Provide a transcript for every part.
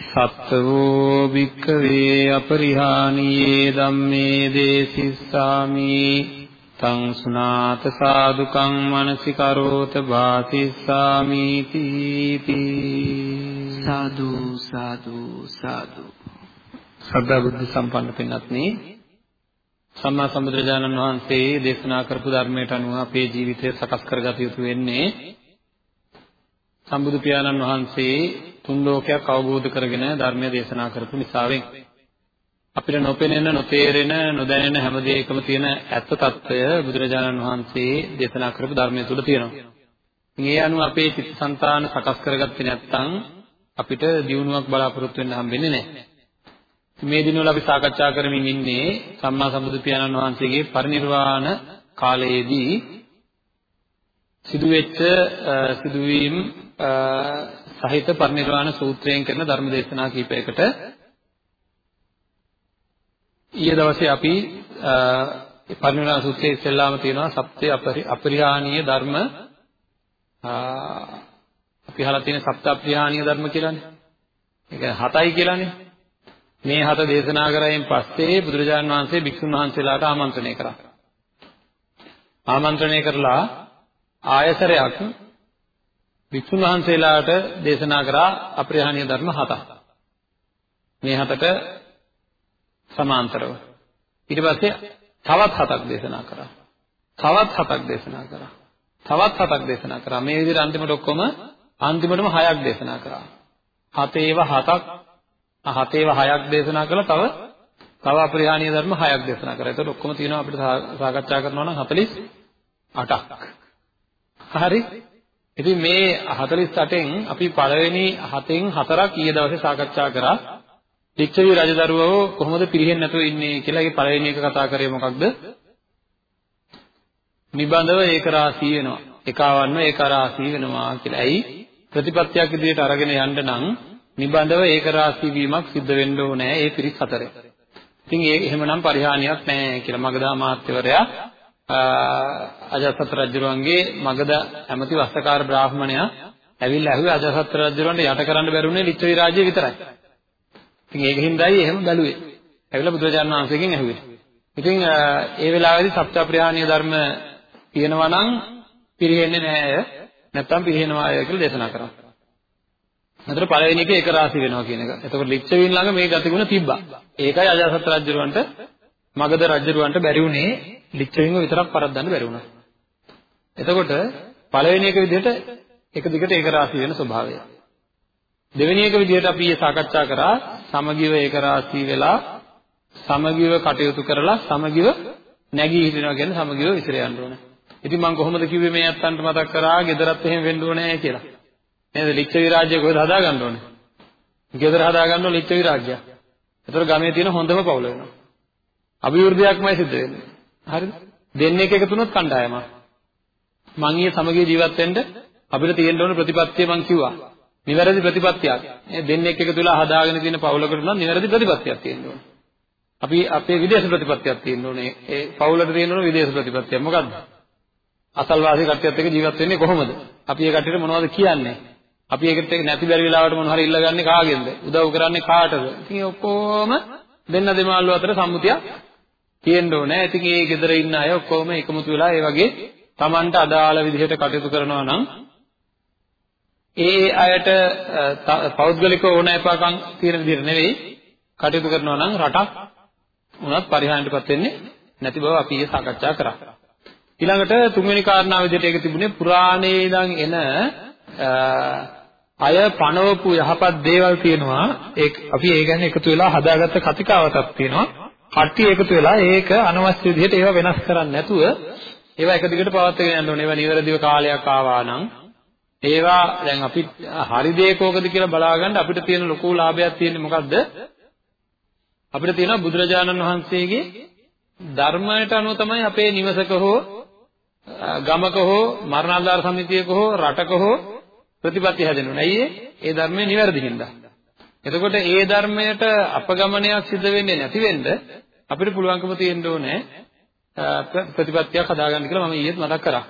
සත්වෝ භික්ඛවේ අපරිහානියේ ධම්මේ දේසිස්සාමි. තං සුනාත සාදුකං මනසිකරෝත වාසිස්සාමි තීති සාදු සාදු සාදු. සද්ධා බුද්ධ සම්පන්න පින්වත්නි සම්මා සම්බුදුරජාණන් වහන්සේ දේශනා කරපු ධර්මයට අනුව අපේ ජීවිතය සකස් කරගත යුතු වෙන්නේ සම්බුදු පියාණන් වහන්සේ තුන් ලෝකයක් අවබෝධ කරගෙන ධර්මය දේශනා කරපු නිසාවෙන් අපිට නොපෙනෙන නොතේරෙන නොදැනෙන හැම දෙයකම තියෙන ඇත්ත తত্ত্বය බුදුරජාණන් වහන්සේ දේශනා කරපු ධර්මය තුල තියෙනවා. මේ අනුව අපේ චිත්තසංතාන සකස් කරගත්තේ නැත්නම් අපිට දියුණුවක් බලාපොරොත්තු වෙන්න හම්බෙන්නේ නැහැ. මේ දිනවල අපි සාකච්ඡා කරමින් ඉන්නේ සම්මා සම්බුදු පියාණන් වහන්සේගේ පරිනිර්වාණ කාලයේදී සිදුවෙච්ච සිදුවීම් සහිත පරිනිර්වාණ සූත්‍රයෙන් කරන ධර්ම දේශනා කීපයකට ඊයේ දවසේ අපි පරිනිර්වාණ සූත්‍රයේ ඉස්සෙල්ලාම තියෙනවා සත්‍ය අපරිහානීය ධර්ම අපි අහලා තියෙන සත්‍ය අපරිහානීය ධර්ම කියලානේ. ඒක හතයි කියලානේ. මේ හත දේශනා කරයින් පස්සේ බුදුරජාන් වහන්සේ භික්ෂුන් වහන්සේලාට ආමන්ත්‍රණය කරා. ආමන්ත්‍රණය කරලා ආයතරයක් වික්ෂුන් වහන්සේලාට දේශනා කරා අප්‍රහාණීය ධර්ම හතක්. මේ හතට සමාන්තරව. ඊට පස්සේ තවත් හතක් දේශනා කරා. තවත් හතක් දේශනා කරා. තවත් හතක් දේශනා කරා. මේ විදිහට අන්තිමට ඔක්කොම අන්තිමටම හයක් දේශනා කරා. හතේව හතක් හතේව හයක් දේශනා කළා තව තව අප්‍රහාණීය ධර්ම හයක් දේශනා කරා. ඒතකොට ඔක්කොම තියෙනවා අපිට සාකච්ඡා කරනවා නම් 48ක්. හරි? ඉතින් මේ 48න් අපි පළවෙනි 7න් 4ක් ඊයේ දවසේ සාකච්ඡා කරා. ලිච්ඡවි රජදරුවෝ කොහොමද පිරිහෙන්නේ නැතුව ඉන්නේ කියලා ඒ පළවෙනි එක කතා කරේ මොකක්ද? නිබඳව ඒක රාශී වෙනවා. එකවන්න ඒක රාශී වෙනවා කියලා. ඇයි? ප්‍රතිපත්තියක් විදිහට අරගෙන යන්න නම් නිබඳව ඒක රාශී වීමක් සිද්ධ වෙන්න ඕනේ ඒ පිරිස් හතරේ. ඉතින් ඒ එහෙමනම් පරිහානියක් නැහැ කියලා මගදා මාත්‍යවරයා අජාසත් රජුරුවන්ගේ මගද ඇමති වස්තකාර බ්‍රාහ්මණයා ඇවිල්ලා ඇහුවේ අජාසත් රජුරුවන්ට යට කරන්න බැරුනේ ලිච්ඡවි රාජ්‍ය විතරයි. ඉතින් ඒක හින්දායි එහෙම බැලුවේ. ඇවිල්ලා බුදුරජාණන් වහන්සේගෙන් ඇහුවේ. ඉතින් ඒ වෙලාවේදී සත්‍යප්‍රහාණීය ධර්ම තියෙනවා නම් පිරෙන්නේ නැහැ. නැත්තම් පිරෙනවා කියලා දේශනා කරා. අතර පළවෙනි එක එක රාශි වෙනවා කියන එක. එතකොට ලිච්ඡවීන් ළඟ මේ ගතිගුණ තිබ්බා. ඒකයි අජාසත් රජුරුවන්ට මගධ රජුරුවන්ට බැරි වුණේ ලිච්ඡවින්ව විතරක් පරද්දන්න බැරි වුණා. එතකොට පළවෙනි එක විදිහට එක දිගට ඒක රාශී වෙන ස්වභාවය. දෙවෙනි එක විදිහට අපි ඊයේ සාකච්ඡා කරා සමගිව ඒක රාශී වෙලා සමගිව කටයුතු කරලා සමගිව නැගී හිටිනවා කියන්නේ සමගිව විසිර යන්න ඕනේ. ඉතින් මම කොහොමද කිව්වේ මේ අත්තන්ට මතක් කරා ගෙදරත් එහෙම වෙන්න ඕනේ කියලා. නේද? ලිච්ඡවි රාජ්‍ය කොහෙද හදා ගන්න ඕනේ? ගෙදර හදා ගන්න ඕනේ ලිච්ඡවි රාජ්‍යයක්. ඒතර ගමේ තියෙන හොඳම පවුල වෙනවා. අභිවෘද්ධියක්මයි සිද්ධ වෙන්නේ. හරිද? දෙන්නෙක් එකතු වුණොත් කණ්ඩායමක්. මං ඊයේ සමගිය ජීවත් වෙන්න අපිට තියෙන්න ඕන ප්‍රතිපත්තිය මං කිව්වා. නිවැරදි ප්‍රතිපත්තියක්. මේ දෙන්නෙක් එකතු වෙලා හදාගෙන තියෙන පවුලකට නම් නිවැරදි ප්‍රතිපත්තියක් තියෙන්න ඕන. අපි අපේ විදේශ ප්‍රතිපත්තියක් තියෙන්න ඕනේ. ඒ පවුලට තියෙන්න ඕන විදේශ ප්‍රතිපත්තියක්. මොකද්ද? අසල්වාසී කට්ටියත් එක්ක ජීවත් වෙන්නේ කොහොමද? අපි ඒ කට්ටියට මොනවද කියන්නේ? අපි ඒකට නැති බැරි වෙලාවට මොන හරි ඉල්ලගන්නේ කාගෙන්ද? උදව් කරන්නේ කාටද? ඉතින් ඔක්කොම දෙන්න දෙමාළු අතර සම්මුතියක් තියෙන්න ඕනේ. ඉතින් ඒ ගෙදර ඉන්න අය ඔක්කොම එකමුතු වෙලා ඒ වගේ Tamanට අදාළ විදිහට කටයුතු කරනවා නම් ඒ අයට පෞද්ගලික ඕනෑපාකම් තියෙන විදිහට නෙවෙයි කටයුතු කරනවා නම් රටක් උනත් පරිහානියටපත් වෙන්නේ නැති බව අපි ඊයේ සාකච්ඡා කරා. ඊළඟට තුන්වෙනි කාරණාව විදිහට ඒක තිබුණේ පුරාණයේ ඉඳන් එන අය පණවපු යහපත් දේවල් තියෙනවා ඒක අපි ඒ ගැන එකතු වෙලා හදාගත්ත කතිකාවතක් තියෙනවා කට්ටිය එකතු වෙලා ඒක අනවශ්‍ය විදිහට ඒවා වෙනස් කරන්නේ නැතුව ඒවා එක දිගට පවත්වාගෙන යන්න ඕනේ. ඒවා නිවැරදිව කාලයක් ආවා නම් ඒවා දැන් අපි හරි දේ කෝකද කියලා බලාගන්න අපිට තියෙන ලොකු ලාභයක් තියෙන්නේ මොකද්ද? අපිට තියෙනවා බුදුරජාණන් වහන්සේගේ ධර්මයට අනුව තමයි අපේ නිවසක හෝ ගමක හෝ මරණාධාර සමිතියක හෝ රටක හෝ ප්‍රතිපත්ති හැදෙනුනේ. ඇයි ඒ ධර්මයේ නිවැරදි හින්දා. එතකොට ඒ ධර්මයට අපගමනයක් සිද්ධ වෙන්නේ නැති වෙන්න අපිට පුළුවන්කම තියෙන්න ඕනේ ප්‍රතිපත්තියක් හදාගන්න කියලා මම ඊයේත් මතක් කරා.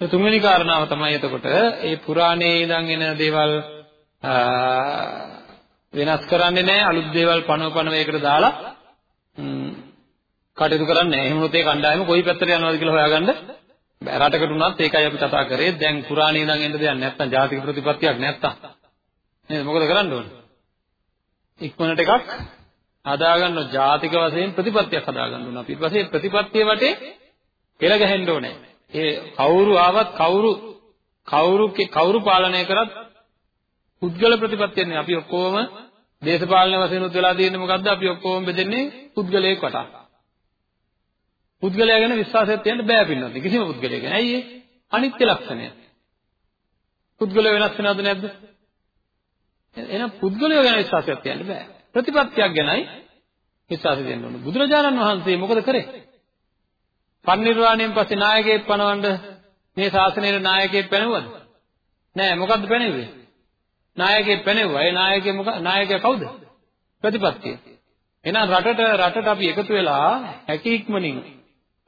ඒ තුන්වෙනි කාරණාව තමයි එතකොට ඒ පුරාණයේ ඉඳන් එන දේවල් වෙනස් කරන්නේ නැහැ අලුත් දේවල් පනව පනව ඒකට දාලා කටයුතු කරන්නේ නැහැ. එහෙම වුණොත් ඒ කණ්ඩායම කොයි පැත්තට යනවද කියලා හොයාගන්න බෑ. රටකට උනත් ඒකයි අපි කතා කරේ. දැන් පුරාණයේ ඉඳන් එන්න දෙයක් නැත්තම් ජාතික ප්‍රතිපත්තියක් නැත්තම් නේද මොකද කරන්න ඕනේ? ඉක්මනට එකක් හදාගන්න ජාතික වශයෙන් ප්‍රතිපත්තියක් හදාගන්න ඕන. අපි ඊට පස්සේ ප්‍රතිපත්තිය වටේ පෙළ ගැහෙන්න ඕනේ. ඒ කවුරු ආවත් කවුරු කවුරු කවුරු පාලනය කරත් පුද්ගල ප්‍රතිපත්තියක් නේ. අපි ඔක්කොම දේශපාලන වශයෙන් උත් වෙලා තියෙන්නේ මොකද්ද? අපි ඔක්කොම බෙදෙන්නේ පුද්ගලයෙක් වටා. පුද්ගලයා ගැන විශ්වාසයක් තියන්න බෑ පින්නත්. කිසිම පුද්ගලයෙක් ගැන. ඇයි ඒ? අනිත්‍ය ලක්ෂණය. පුද්ගලය වෙනස් වෙනවද නැද්ද? එහෙනම් පුද්ගලයෝ ගැන විශ්වාසයක් තියන්න බෑ. ප්‍රතිපත්තියක් ගැනයි විශ්වාසය දෙන්න ඕනේ. බුදුරජාණන් වහන්සේ මොකද කරේ? පරිනිර්වාණයෙන් පස්සේ නායකයෙක් පනවන්න මේ ශාසනයේ නායකයෙක් පැනෙවුවද? නෑ මොකද්ද පැනෙව්වේ? නායකයෙක් පැනෙවුවා. ඒ නායකයා මොකද? නායකයා කවුද? ප්‍රතිපත්තිය. එහෙනම් රටට රටට අපි එකතු වෙලා හැකි ඉක්මනින්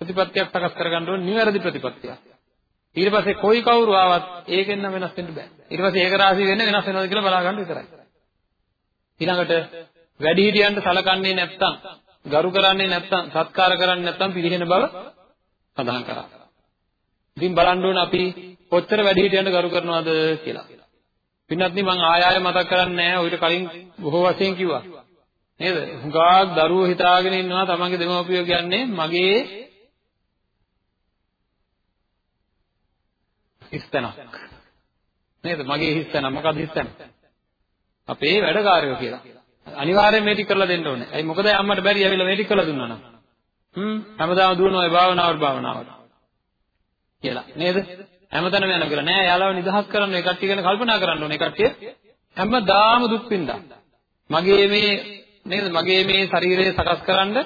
ප්‍රතිපත්තියක් සකස් කරගන්න ඕනේ නිවැරදි ප්‍රතිපත්තියක්. ඊට පස්සේ කොයි කවුරු ආවත් ඒකෙන් නම් වෙනස් වෙන්න බෑ. ඊට පස්සේ ඒක රාශී වෙන්නේ වෙනස් වෙනවද කියලා බලා ගන්න විතරයි. ඊළඟට වැඩිහිටියන්ට සලකන්නේ නැත්නම්, ගරු කරන්නේ නැත්නම්, සත්කාර කරන්නේ නැත්නම් පිළිහෙන බව සඳහන් කරා. ඉතින් බලන්න ඕන අපි කොච්චර වැඩිහිටියන්ට ගරු කරනවද කියලා. පින්වත්නි මම ආය ආය මතක් කරන්නේ නැහැ. ඔයිට කලින් බොහෝ වශයෙන් කිව්වා. නේද? හුඟක් දරුවෝ හිතාගෙන ඉන්නවා තමන්ගේ දෙමව්පියෝ කියන්නේ මගේ හිස්තැනක්. නේද? මගේ හිස්තැන මොකක්ද හිස්තැන? අපේ වැඩකාරයෝ කියලා. අනිවාර්යයෙන් මේ ටික කරලා දෙන්න ඕනේ. ඇයි මොකද අම්මට බැරි ඇවිල්ලා මේ ටික කරලා දුන්නා නම්. හ්ම් හැමදාම දුවනවා ඒ භාවනාවට භාවනාවට. කියලා නේද? හැමතැනම යන කියලා නෑ යාළුව නිදහස් කරන්න ඒ කට්ටිය ගැන කල්පනා කරන්න ඕනේ. ඒ කට්ටිය හැමදාම දුක් විඳා. මගේ මේ නේද මගේ මේ ශරීරය සකස් කරන්න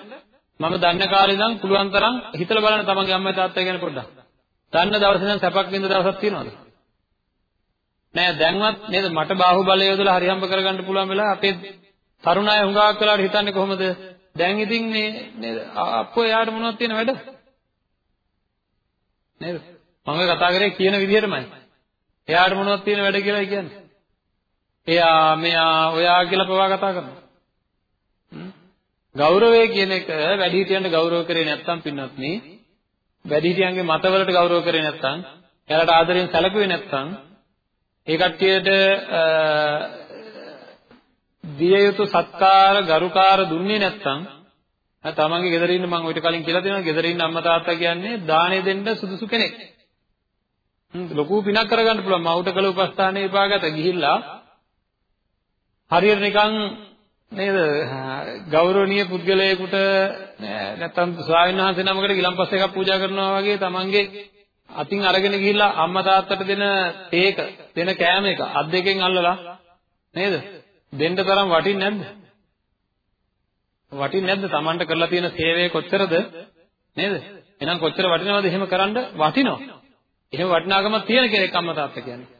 මම දන්න කාලේ ඉඳන් පුළුවන් තරම් හිතලා බලන්න තමන්ගේ අම්මයි තාත්තයි ගැන පොඩ්ඩක්. දන්න දවසේ නම් සැපක් විඳ දවසක් තියෙනවද? නෑ දැන්වත් නේද මට බාහුවලය යොදලා හරි හම්බ කරගන්න පුළුවන් වෙලා අපේ තරුණ අය හුඟක් වෙලාවට හිතන්නේ කොහොමද? දැන් ඉතින් මේ නේද අප්පෝ එයාට මොනවද තියෙන වැඩ? නේද? මම කතා කරේ කියන විදිහටමයි. එයාට මොනවද තියෙන වැඩ කියලා කියන්නේ. එයා මෙයා ඔයා කියලා පවා කතා කරනවා. ගෞරවය කියන එක වැඩිහිටියන්ට ගෞරව කරේ නැත්නම් පින්නත් නේ වැඩිහිටියන්ගේ මතවලට ගෞරව කරේ නැත්නම් එයාලට ආදරෙන් සැලකුවේ නැත්නම් ඒ කට්ටියට දිය යුතු සත්කාර ගරුකාර දුන්නේ නැත්නම් තමන්ගේ ගෙදර ඉන්න මම ඔයිට කලින් කියලා දෙනවා ගෙදර ඉන්න අම්මා තාත්තා කියන්නේ දාණය දෙන්න සුදුසු කෙනෙක්. ලොකු පිනක් කරගන්න පුළුවන් මවුට කළ උපස්ථානයේ විපාකත ගිහිල්ලා හරියට නිකන් නේද? ගෞරවනීය පුද්ගලයෙකුට නැත්තම් ස්වාමීන් වහන්සේ නමකට ගිලම්පස් එකක් පූජා කරනවා වගේ තමන්ගේ අතින් අරගෙන ගිහිල්ලා අම්මා තාත්තට දෙන තේක දෙන කෑම එක අත් දෙකෙන් අල්ලලා නේද? දෙන්න තරම් වටින්නේ නැද්ද? වටින්නේ නැද්ද? Tamanට කරලා තියෙන සේවය කොච්චරද? නේද? එහෙනම් කොච්චර වටිනවද එහෙම කරන්න? වටිනවා. එහෙම වටිනාකමක් තියෙන කෙනෙක් අම්මා තාත්තා කියන්නේ.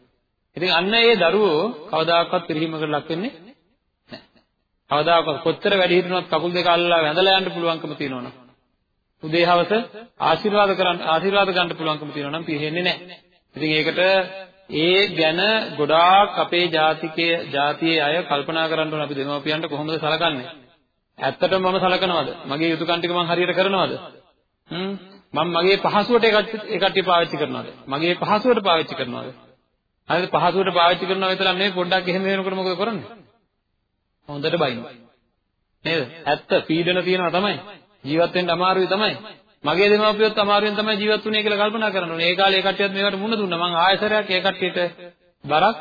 ඉතින් අන්න ඒ දරුවෝ කවදාකවත් පිරිහීමකට ලක් වෙන්නේ කවදාකවත් කොච්චර වැඩි හිටිනවත් කකුල් දෙක අල්ලලා වැඳලා යන්න පුළුවන්කම තියෙනවනේ උදේ හවස ආශිර්වාද කරන්න ආශිර්වාද ගන්න පුළුවන්කම තියෙනවා නම් පිරෙන්නේ නැහැ. ඉතින් ඒකට ඒ ගැන ගොඩාක් අපේ ජාතිකයේ ජාතියේ අය කල්පනා කරන්න ඕන අපි දෙමව්පියන්ට කොහොමද සලකන්නේ? ඇත්තටම මම සලකනවද? මගේ යුතුයකම් ටික මම හරියට කරනවද? හ්ම් මම මගේ පහසුවට ඒ කට්ටිය පාවිච්චි කරනවද? මගේ පහසුවට පාවිච්චි කරනවද? හරිද පහසුවට පාවිච්චි කරනවා විතරක් නෙවෙයි පොඩ්ඩක් එහෙම වෙනකොට මොකද කරන්නේ? හොඳට බයිනවා. නේද? ඇත්ත පීඩන තියෙනවා තමයි. ජීවත් වෙන්න අමාරුයි තමයි. මගේ දෙමාපියොත් අමාරුවෙන් තමයි ජීවත් වුනේ කියලා කල්පනා කරන්න ඕනේ. ඒ කාලේ ඒ කට්ටියත් මේකට මුණ දුන්නා. මම ආයසරයක් ඒ කට්ටියට බරක්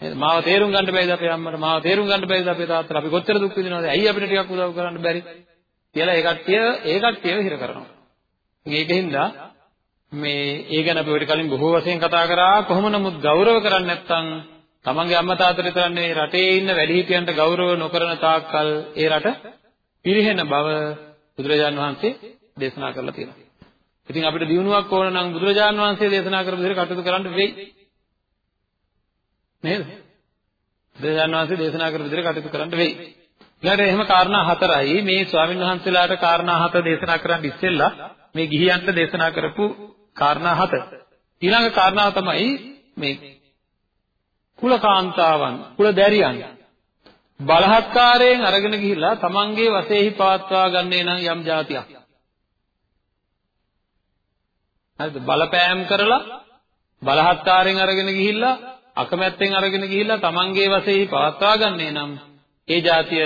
නේද? මාව තේරුම් ගන්න බැයිද අපේ අම්මට? මාව තේරුම් ගන්න බැයිද අපේ තාත්තට? අපි කොච්චර දුක් විඳිනවද? ඇයි අපිට ටිකක් උදව් කරන්න බැරි? කියලා ඒ කට්ටිය ඒ කට්ටියව හිර කරනවා. ඒකින්ද මේ ඒ ගැන අපි ඔය කලින් බොහෝ වශයෙන් කතා කරා කොහොම නමුත් ගෞරව කරන්නේ නැත්නම් තමන්ගේ අම්මා තාත්තට විතරන්නේ රටේ ඉන්න වැඩිහිටියන්ට ගෞරව නොකරන තාක්කල් ඒ රට පිරිහෙන බව බුදුරජාණන් වහන්සේ දේශනා කරලා තියෙනවා. ඉතින් අපිට දිනුවක් ඕන නම් බුදුරජාණන් වහන්සේ දේශනා කරපු විදිහට කටයුතු කරන්න වෙයි. නේද? බුදුරජාණන් වහන්සේ දේශනා කරපු විදිහට කටයුතු කරන්න වෙයි. ඊළඟට එහෙම කාරණා හතරයි මේ ස්වාමීන් වහන්සේලාට කාරණා හත දේශනා කරන්න ඉස්සෙල්ලා මේ ගිහියන්ට දේශනා කරපු කාරණා හත. ඊළඟ කාරණාව තමයි මේ කුලකාන්තාවන් කුල දැරියන් බලහත්කාරයෙන් අරගෙන ගිහිල්ලා තමන්ගේ වශයෙහි පවත්වා ගන්නේ නම් යම් જાතියක්. හරිද? බලපෑම් කරලා බලහත්කාරයෙන් අරගෙන ගිහිල්ලා අකමැත්තෙන් අරගෙන ගිහිල්ලා තමන්ගේ වශයෙහි පවත්වා ගන්නේ නම් ඒ જાතිය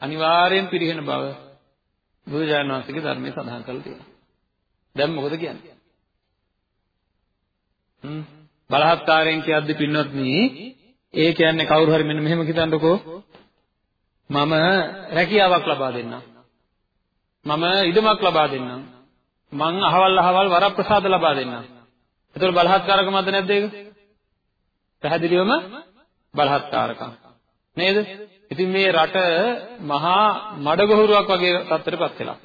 අනිවාර්යෙන් පිරිහෙන බව බුදුජානක වහන්සේගේ ධර්මයේ සඳහන් කරලා තියෙනවා. දැන් මොකද කියන්නේ? හ්ම් බලහත්කාරයෙන් කියද්දි පින්නොත්නි ඒ කියන්නේ කවුරු හරි මෙන්න මෙහෙම හිතන්නකෝ. මම රැකියාවක් ලබා දෙන්නම්. මම ඉඩමක් ලබා දෙන්නම්. මං අහවල් අහවල් වරප්‍රසාද ලබා දෙන්නම්. එතකොට බලහත්කාරකමද නැද්ද ඒක? පැහැදිලිවම බලහත්කාරකම්. නේද? ඉතින් මේ රට මහා මඩගොහරුවක් වගේ තත්ත්වයකටපත් වෙලා.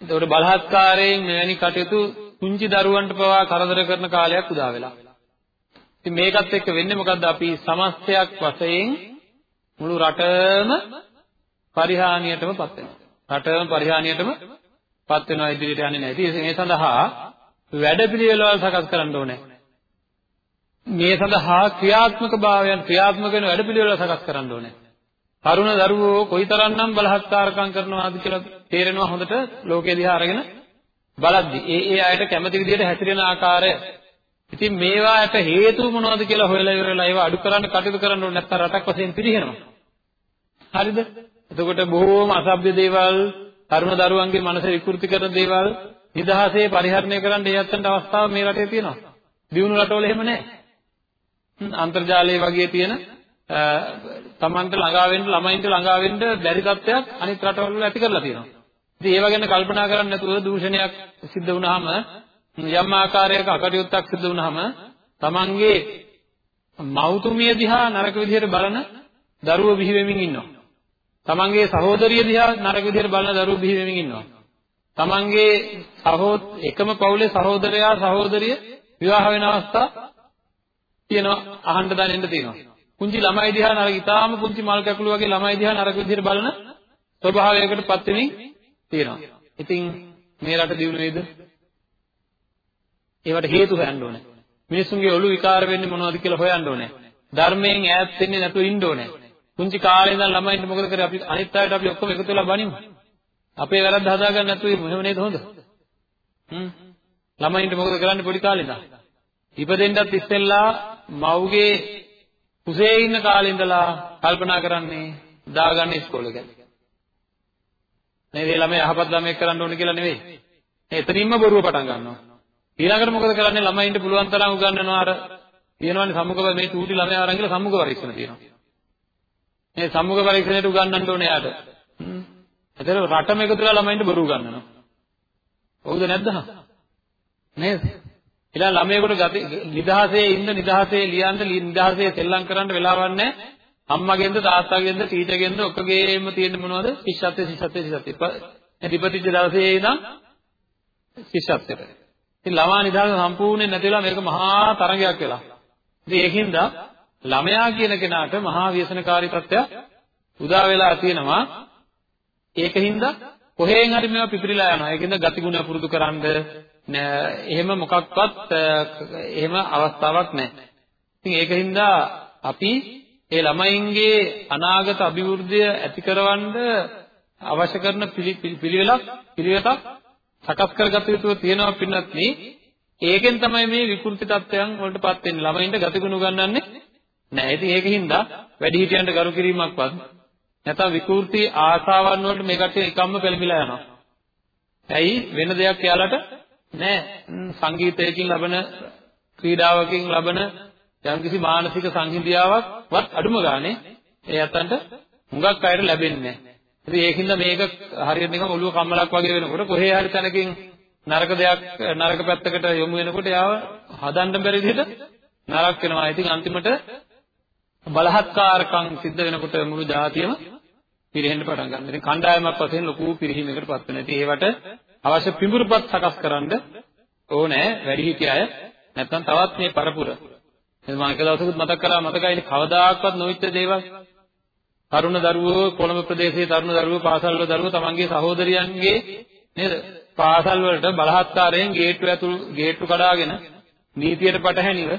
එතකොට බලහත්කාරයෙන් මෙවැනි කටයුතු පුංචි දරුවන්ට පවා කරදර කරන කාලයක් උදා වෙලා. ඉතින් මේකත් එක්ක වෙන්නේ මොකද්ද අපි සමස්තයක් වශයෙන් මුළු රටම පරිහානියටමපත් වෙනවා. රටම පරිහානියටමපත් වෙනවා ඉදිරියට යන්නේ නැහැ. ඉතින් මේ සඳහා වැඩපිළිවෙළවල් සකස් කරන්න ඕනේ. මේ සඳහා ක්‍රියාත්මක භාවයන් ක්‍රියාත්මක වෙන වැඩපිළිවෙළ සකස් කරන්න ඕනේ. තරුණ දරුවෝ කොයිතරම්නම් බලහත්කාරකම් කරනවාද කියලා තේරෙනවා හොඳට ලෝකයේ දිහා අරගෙන බලද්දි ඒ ඒ අයට කැමති විදිහට හැසිරෙන ආකාරය ඉතින් මේවාට හේතු මොනවද කියලා හොයලා ඉවරලා ඒවා අඩු කරන්න කටයුතු කරන්න ඕනේ නැත්නම් රටක් වශයෙන් පිරිහෙනවා. හරිද? එතකොට බොහෝම අසභ්‍ය දේවල්, තරුණ දරුවන්ගේ මනස විකෘති කරන දේවල් නිදහසේ පරිහරණය කරන්න ඒ අත්තන්ට අවස්ථාව මේ රටේ තියෙනවා. දියුණු රටවල එහෙම නැහැ. අන්තර්ජාලය වගේ තියෙන තමන්ට ළඟා වෙන්න ළමයින්ට ළඟා වෙන්න බැරි තත්ත්වයක් අනිත් රටවල ඇති කරලා තියෙනවා. ඉතින් ඒව ගැන කල්පනා කරන්නේ නැතුව දූෂණයක් සිද්ධ වුණාම යම් ආකාරයක අකටයුත්තක් සිද්ධ වුණාම තමන්ගේ මෞතුමිය දිහා නරක විදිහට බලන දරුවෝ බිහි වෙමින් ඉන්නවා. තමන්ගේ සහෝදරිය දිහා නරක විදිහට බලන දරුවෝ බිහි වෙමින් ඉන්නවා. තමන්ගේ සහෝද එකම පවුලේ සහෝදරයා සහෝදරිය විවාහ වෙන අවස්ථා තියෙනවා අහන්න දැනෙන්න තියෙනවා. පුංචි ළමයි දිහා නරක ඉතාලම පුංචි මල් කැකුළු වගේ ළමයි දිහා නරක විදිහට බලන ස්වභාවයකටපත් වෙමින් තියෙනවා. ඉතින් මේ රට දියුණු වේද? ඒවට හේතු හොයන්න ඕනේ. මිනිස්සුන්ගේ ඔළුව විකාර වෙන්නේ මොනවද කියලා හොයන්න ඕනේ. ධර්මයෙන් ඈත් වෙන්නේ නැතුව ඉන්න ඕනේ. පුංචි කාලේ ඉඳන් ළමයින්ට මොකද කරේ අපි අනිත් අයට අපි ඔක්කොම එකතු වෙලා බනිමු. අපේ වැරද්ද හදාගන්න නැතුව එහෙම නේද හොඳ? හ්ම්. ළමයින්ට මොකද කරන්නේ පොඩි කාලේ ඉඳන්? ඉපදෙන්නත් ඉස්සෙල්ලා මව්ගේ කුසේ ඉන්න කාලේ ඉඳලා කල්පනා කරන්නේ දාගන්න ඉස්කෝලේ ගැන. නේද? ඒ ළමයි යහපත් ළමයෙක් කරන්න ඕනේ කියලා නෙවෙයි. එතනින්ම බොරුව පටන් ගන්නවා. ඊළඟට මොකද කරන්නේ ළමයින්ට පුළුවන් තරම් උගන්වනවා අර තියෙනවනේ සම්මුඛ මේ චූටි ළමයා අරන් ගිහලා සම්මුඛ පරීක්ෂණ තියෙනවා. මේ සම්මුඛ පරීක්ෂණයට උගන්වන්න ඕනේ යාට. හ්ම්. එතන රටම එකතු වෙලා ළමයින්ට බොරු උගන්වනවා. හවුද නැද්ද? නේද? ඊළඟ ළමයෙකුට ගති නිදහසේ ඉන්න නිදහසේ ලියන්න නිදහසේ සෙල්ලම් කරන්න වෙලාවක් නැහැ. අම්මගෙන්ද තාත්තගෙන්ද ටීචර්ගෙන්ද ඔක්කොගේම තියෙන මොනවද? ශිෂ්‍යත්වයේ ශිෂ්‍යත්වයේ ශිෂ්‍යත්වයේ. ඉපදිච්ච දවසේ ඉඳන් ශිෂ්‍යත්වයට. ඉතින් ළමා නිදාග සම්පූර්ණයෙන් නැති වෙලා මේක මහා තරගයක් වෙලා. ඉතින් ඒකින්ද ළමයා කියන කෙනාට මහා ව්‍යසනකාරී තත්ත්වයක් උදා වෙලා තියෙනවා. ඒකින්ද කොහෙන් හරි මේවා පිපිරිලා යනවා. ඒකින්ද ගතිගුණ පුරුදු කරන්ද එහෙම මොකක්වත් එහෙම අවස්ථාවක් නැහැ. ඉතින් ඒකින්ද අපි ඒ ළමයින්ගේ අනාගත අභිවෘද්ධිය ඇති කරවන්න අවශ්‍ය කරන පිළිවෙලක් පිළිවෙතක් සකස් කරගත යුතු තියෙනවා පින්නත් මේ ඒකෙන් තමයි මේ විකෘති තත්ත්වයන් වලටපත් වෙන්නේ ළමයින්ට ගතිගුණ උගන්වන්නේ නැහැ. ඉතින් ඒකින්ද වැඩිහිටියන්ට ගරු කිරීමක්වත් නැත්නම් විකෘති ආසාවන් වලට මේ කට්ටිය එකම්ම පෙළඹිලා යනවා. ඇයි වෙන දෙයක් යාලට නැහැ. සංගීතයකින් ලබන ක්‍රීඩාවකින් ලබන යම්කිසි මානසික සංහිඳියාවක්වත් අඩුම ගානේ ඒ අතන්ට හුඟක් අයට ලැබෙන්නේ නැහැ. ඉතින් ඒකින්ද මේක හරියට නිකන් ඔළුව කම්මලක් වගේ වෙනකොට කොහේ හරි තැනකින් නරක දෙයක් නරක පැත්තකට යොමු වෙනකොට යාව හදන්න බැරි විදිහට නරක වෙනවා. ඉතින් අන්තිමට බලහත්කාරකම් සිද්ධ වෙනකොට මුළු ජාතියම පිරෙහෙන්න පටන් ගන්නවා. ඉතින් කණ්ඩායමක් වශයෙන් ලොකු පිරිහීමකට පත් වෙනවා. ඉතින් ඒවට අවශ්‍ය පිඹුරුපත් සකස් කරන්න ඕනේ වැඩිහිටිය අය. නැත්නම් තවත් මේ පරපුර. මම එක දවසකුත් මතක් කරා මතකයි කවදාකවත් නොවිච්ච දේවල්. තරුණ දරුවෝ කොළඹ ප්‍රදේශයේ තරුණ දරුවෝ පාසල් වල දරුවෝ තමන්ගේ සහෝදරියන්ගේ නේද? පාසල් වලට බලහත්කාරයෙන් ගේට්ටු ඇතුළු ගේට්ටු කඩාගෙන නීතියට පටහැනිව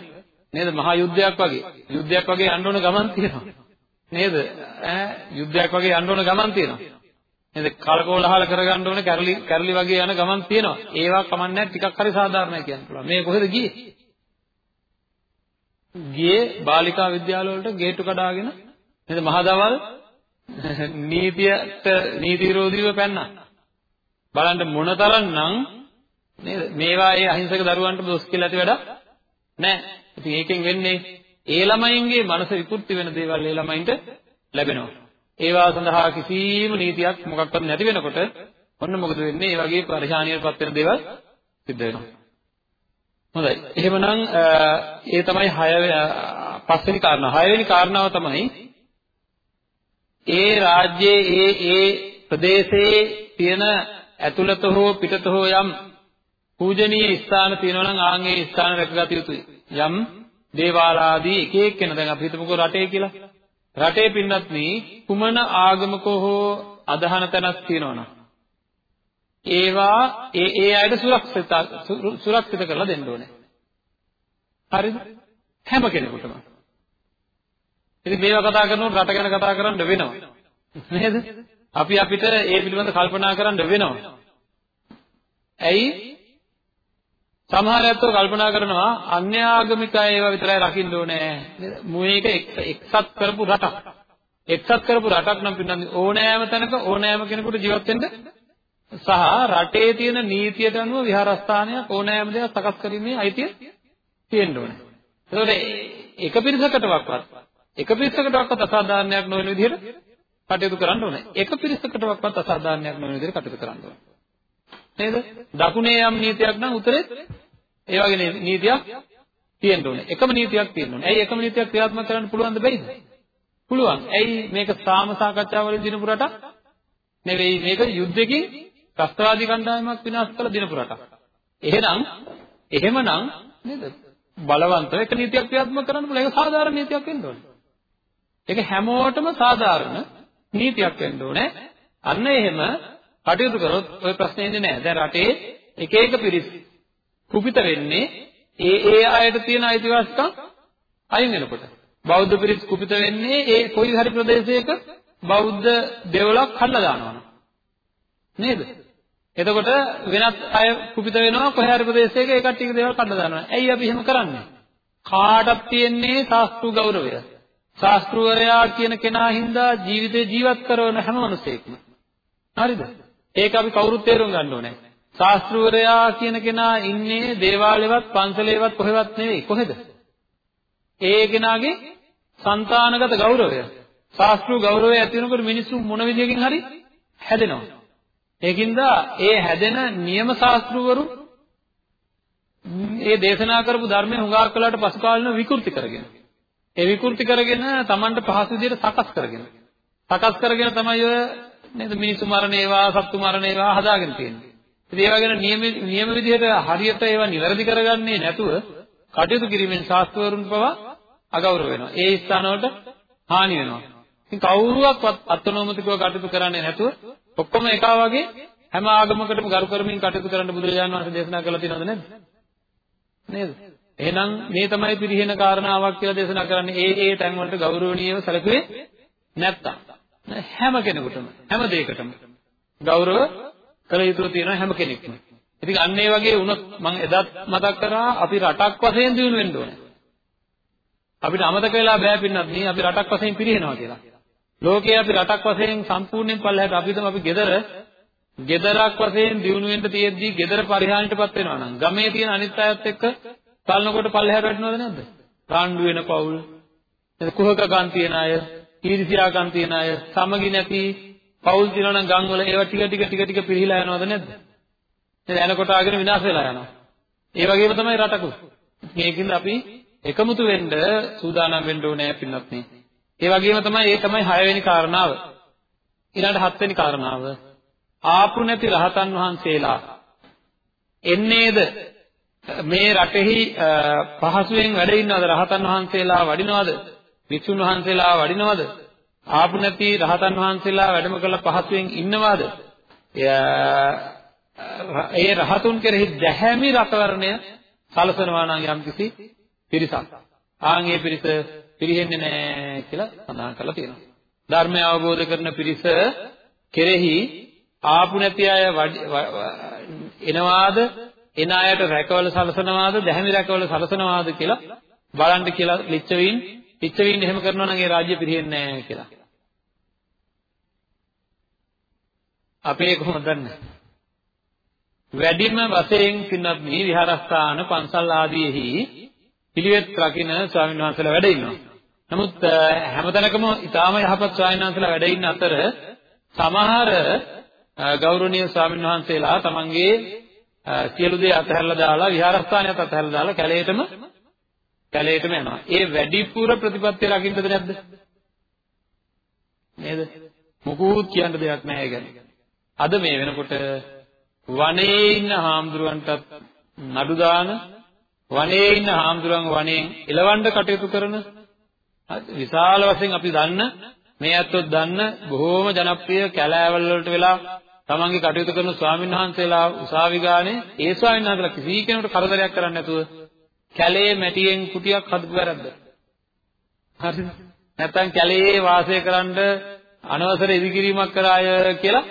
නේද? මහා යුද්ධයක් වගේ. යුද්ධයක් වගේ යන්න ඕන ගමන් තියෙනවා. නේද? ඈ? යුද්ධයක් වගේ යන්න ඕන ගමන් තියෙනවා. නේද? කලකෝලහල කරගන්න ඕන කැරලි කැරලි වගේ යන ගමන් තියෙනවා. ඒවා කමන්නේ ටිකක් හරි සාධාරණයි කියන්න පුළුවන්. මේ කොහෙද ගියේ? ගියේ බාලිකා විද්‍යාල වලට ගේට්ටු කඩාගෙන නේද මහදවල් නීතියට නීති විරෝධීව පැන්නා බලන්න මොනතරම්නම් නේද මේවා ඒ අහිංසක දරුවන්ට දොස් කියලා ඇති වැඩක් නැහැ ඉතින් ඒකෙන් වෙන්නේ ඒ ළමයින්ගේ මනස විකෘති වෙන දේවල් ඒ ළමයින්ට ලැබෙනවා. ඒවා සඳහා කිසිම නීතියක් මොකක්වත් නැති වෙනකොට ඔන්න මොකද වෙන්නේ? මේ වගේ පරිශානියටපත් වෙන දේවල් සිද්ධ වෙනවා. හොඳයි. එහෙමනම් ඒ තමයි 6 පස්වෙනි කාරණා. 6 වෙනි කාරණාව තමයි ඒ රාජ්‍යයේ ඒ ඒ ප්‍රදේශයේ තියෙන ඇතුළත හෝ පිටත හෝ යම් පූජනීය ස්ථාන තියෙනවා නම් ආන් ඒ ස්ථාන රැකගත යුතුයි. යම් දේවාලාදී එක එක්කෙනා දැන් අපි හිතමුකෝ රටේ කියලා. රටේ පින්නත් මේ කුමන ආගමක හෝ අදහන තැනක් තියෙනවනම් ඒවා ඒ ඒ අයට සුරක්ෂිත සුරක්ෂිත කරලා දෙන්න ඕනේ. හරිද? හැම කෙනෙකුටම. ඉතින් මේවා කතා කරනකොට රට ගැන කතා කරන්න වෙනවා. නේද? අපි අපිට ඒ පිළිබඳව කල්පනා කරන්න වෙනවා. ඇයි සමහර අයත්ෝ කල්පනා කරනවා අන්‍යාගමික අය ඒවා විතරයි රකින්න ඕනේ මේක එක්සත් කරපු රටක් එක්සත් කරපු රටක් නම් පින්නන්නේ ඕනෑම තැනක ඕනෑම කෙනෙකුට ජීවත් වෙන්න සහ රටේ තියෙන නීතියට අනුව විහාරස්ථානයක් ඕනෑම දෙයක් සකස් කිරීමේ අයිතිය තියෙන්න ඕනේ ඒකෝට එක පිරිසකටවත් එක පිරිසකටවත් අසාධාරණයක් නොවන විදිහට කටයුතු කරන්න ඕනේ එක පිරිසකටවත් අසාධාරණයක් නොවන විදිහට කටයුතු කරන්න ඕනේ නේද? දකුණේ යම් නීතියක් නම් උතරේ ඒ වගේ නීතියක් තියෙන්න ඕනේ. එකම නීතියක් තියෙන්න ඕනේ. ඇයි එකම නීතියක් ක්‍රියාත්මක කරන්න පුළුවන්ද බැයිද? පුළුවන්. ඇයි මේක සාම සාකච්ඡාවලින් දිනපු රටක් නෙවෙයි මේක යුද්ධෙකින් ත්‍ස්තවාදී කණ්ඩායමක් විනාශ කළ දිනපු රටක්. එහෙනම් එහෙමනම් නේද? බලවන්තව එක නීතියක් ක්‍රියාත්මක කරන්න පුළුවන්. ඒක සාධාරණ නීතියක් වෙන්න ඕනේ. ඒක හැමෝටම සාධාරණ නීතියක් වෙන්න ඕනේ. අන්න එහෙම කටයුතු කරොත් ওই ප්‍රශ්නේ ඉන්නේ නැහැ. දැන් රටේ එක එක පිරිස් කුපිත වෙන්නේ ඒ ඒ අයට තියෙන අයිතිවාසිකම් අයින් වෙනකොට. බෞද්ධ පිරිස් කුපිත වෙන්නේ ඒ කොයි හරි ප්‍රදේශයක බෞද්ධ දෙවලක් හදලා දානවා. නේද? එතකොට වෙනත් අය කුපිත වෙනවා කොහේ හරි ප්‍රදේශයක ඒ කට්ටියක දේවල් කඩලා දානවා. ඇයි අපි එහෙම කරන්නේ? කාටත් තියෙන්නේ ශාස්ත්‍රු ගෞරවය. ශාස්ත්‍රවරයා කියන කෙනා හින්දා ජීවිතේ ජීවත් කරන හැම මිනිසෙකම. හරිද? ඒක අපි කවුරුත් තේරුම් ගන්න ඕනේ. ශාස්ත්‍රවරයා කියන කෙනා ඉන්නේ දේවාලෙවත් පන්සලේවත් කොහෙවත් නෙවෙයි. කොහෙද? ඒ කෙනාගේ సంతానගත ගෞරවය. ශාස්ත්‍රු ගෞරවය ඇති වෙනකොට මිනිස්සු මොන විදියකින් හරි හැදෙනවා. ඒකින්ද ඒ හැදෙන නියම ශාස්ත්‍රවරු ඒ දේශනා කරපු ධර්මයේ හුඟක් කලකට පසු කාලිනව විකෘති කරගෙන. ඒ විකෘති කරගෙන Tamanට පහසු විදියට සකස් කරගෙන. සකස් කරගෙන තමයි ඔය නේද මිනිස්සු මරණ ඒවා සත්තු මරණ ඒවා හදාගෙන තියෙන්නේ. ඉතින් ඒවා ගැන නියම නියම විදිහට හරියට ඒවා නිවැරදි කරගන්නේ නැතුව කටයුතු කිරීමෙන් ශාස්ත්‍රවරුන් පවා අගෞරව වෙනවා. ඒ ස්ථානවලට හානි වෙනවා. ඉතින් කවුරුවක්වත් අත්නෝමතිකව කටයුතු කරන්නේ නැතුව ඔක්කොම එකා වගේ හැම ආගමකටම ගරු කරමින් කටයුතු කරන්න බුදුරජාණන් වහන්සේ දේශනා කළා තියෙනවද නැද්ද? නේද? එහෙනම් මේ තමයි පිරිහෙන කාරණාවක් කියලා දේශනා කරන්නේ. ඒ ඒ තැන් වලට ගෞරවණීයව සැලකුවේ නැත්තම්. හැම කෙනෙකුටම හැම දෙයකටම ගෞරව කළ යුතු තියෙනවා හැම කෙනෙක්ම. ඉතින් අන්න ඒ වගේ වුණොත් මම එදත් මතක් කරා අපි රටක් වශයෙන් දිනු වෙන්න ඕනේ. අපිට අමතක වෙලා බෑ පින්නත් නේ අපි රටක් වශයෙන් පිරිනවනවා කියලා. ලෝකයේ අපි රටක් වශයෙන් සම්පූර්ණයෙන් පල්ලහැට අපි හිතමු අපි ගෙදර ගෙදරක් වශයෙන් දිනු වෙන්න තියෙද්දි ගෙදර පරිහානියටපත් වෙනවා නම් ගමේ තියෙන අනිත් අයත් එක්ක තලනකොට පල්ලෙහාට වැටෙනවද නැද්ද? රාණ්ඩු වෙන පවුල්, කුහකකම් තියන අය, ඊර්ෂ්‍යාකම් තියන අය, සමගි නැති පවුල් දිනන නම් ගම් වල ඒවා ටික ටික ටික ටික පිරීලා යනවද නැද්ද? නේද? එනකොට ආගෙන විනාශ වෙලා යනවා. ඒ වගේම තමයි රටකුත්. මේකින්ද අපි එකමුතු වෙන්න සූදානම් වෙන්න ඕනේ පින්නත් නේ. ඒ වගේම තමයි ඒ තමයි හයවෙනි කාරණාව. ඊළඟට හත්වෙනි කාරණාව. ආපු නැති රහතන් වහන්සේලා එන්නේද? මේ රටෙහි පහසුවෙන් වැඩ ඉන්නවද? රහතන් වහන්සේලා වඩිනවද? වික්ෂුන් වහන්සේලා වඩිනවද? ආපු නැති රහතන් වහන්සේලා වැඩම කළ පහසුවෙන් ඉන්නවද? ඒ රහතුන් කෙරෙහි දැහැමි රටවරණය සලසනවා නම් යම්කිසි පිරිසක්. ආන් ඒ පිරිස පිරිහෙන්නේ නැහැ කියලා සඳහන් කරලා තියෙනවා ධර්මය අවබෝධ කරන පිරිස කෙරෙහි ආපු නැති අය එනවාද එන අයට රැකවල සලසනවාද දැහැමි රැකවල සලසනවාද කියලා බලන්න කියලා ලිච්ඡවීන් ලිච්ඡවීන් එහෙම කරනවා නම් ඒ රාජ්‍ය පිරෙන්නේ නැහැ කියලා. අපේ කොහොමද දන්නේ? වැඩිම වශයෙන් පින්නත් මේ විහාරස්ථාන පන්සල් ආදීෙහි පිළිවෙත් රකින්න ස්වාමීන් වහන්සේලා වැඩ ඉන්නවා. නමුත් හැමතැනකම ඊටාම යහපත් ස්වාමීන් වහන්සේලා වැඩ ඉන්න අතර සමහර ගෞරවනීය ස්වාමීන් වහන්සේලා තමන්ගේ සියලු දේ අතහැරලා දාලා විහාරස්ථානයත් අතහැරලා දාලා කැලේටම කැලේටම යනවා. ඒ වැඩිපුර ප්‍රතිපත්තිය රකින්නද නැද්ද? නේද? මොකුත් කියන්න දෙයක් නැහැ ඒ ගැන. අද මේ වෙනකොට වනයේ ඉන්න හාමුදුරුවන්ටත් නඩු දාන වනයේ ඉන්න හාමුදුරුවන් වනයෙන් එලවන්න කටයුතු කරන විශාල වශයෙන් අපි දන්න මේ ඇත්තොත් දන්න බොහෝම ජනප්‍රිය කැලෑවල් වලට වෙලා තමන්ගේ කටයුතු කරන ස්වාමීන් වහන්සේලා උසාවි ගානේ ඒ ස්වාමීන් වහන්සේලා කිසි කෙනෙකුට කරදරයක් කරන්නේ නැතුව කැලේ මැටියෙන් කුටියක් හදපු වැරද්ද. හරිද? නැත්තම් කැලේ වාසය කරන්න අනවසර ඉදිකිරීමක් කරාය කියලා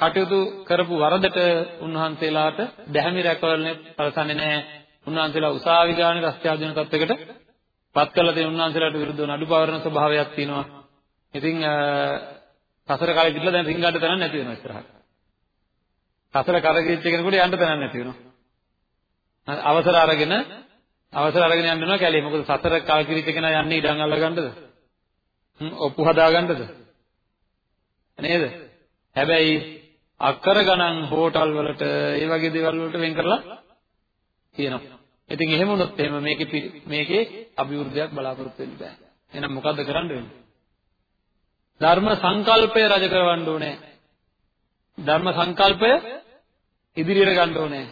කටයුතු කරපු වරදට උන්වහන්සේලාට දැහැමි රැකවලනේ පළසන්නේ නැහැ. උන්වහන්සේලා උසාවි ගානේ රස්ත්‍යාධින තත්වයකට පත් කළ තියෙන උන්වහන්සේලාට විරුද්ධව නඩු පවරන ස්වභාවයක් තියෙනවා. ඉතින් සසර කාලේ ඉඳලා දැන් රින්ගන්න තැනක් නැති වෙනවා ඉස්සරහට. සසර කරගෙච්ච කෙනෙකුට යන්න තැනක් නැති වෙනවා. අවසර අරගෙන අවසර අරගෙන යන්න වෙනවා කැලේ. මොකද සසර කලකිරිච්ච කෙනා යන්නේ ඉඩම් අල්ලගන්නද? ඔප්පු හදාගන්නද? නේද? හැබැයි අක්කර ගණන් හෝටල් වලට ඒ වගේ දේවල් වලට වෙන් කරලා තියෙනවා. ඉතින් එහෙම වුණොත් එහෙම මේකේ මේකේ අභිවෘද්ධියක් බලාපොරොත්තු වෙන්න බෑ. එහෙනම් මොකද්ද කරන්න වෙන්නේ? ධර්ම සංකල්පය රජ කරවන්න ඕනේ. ධර්ම සංකල්පය ඉදිරියට ගන්න ඕනේ.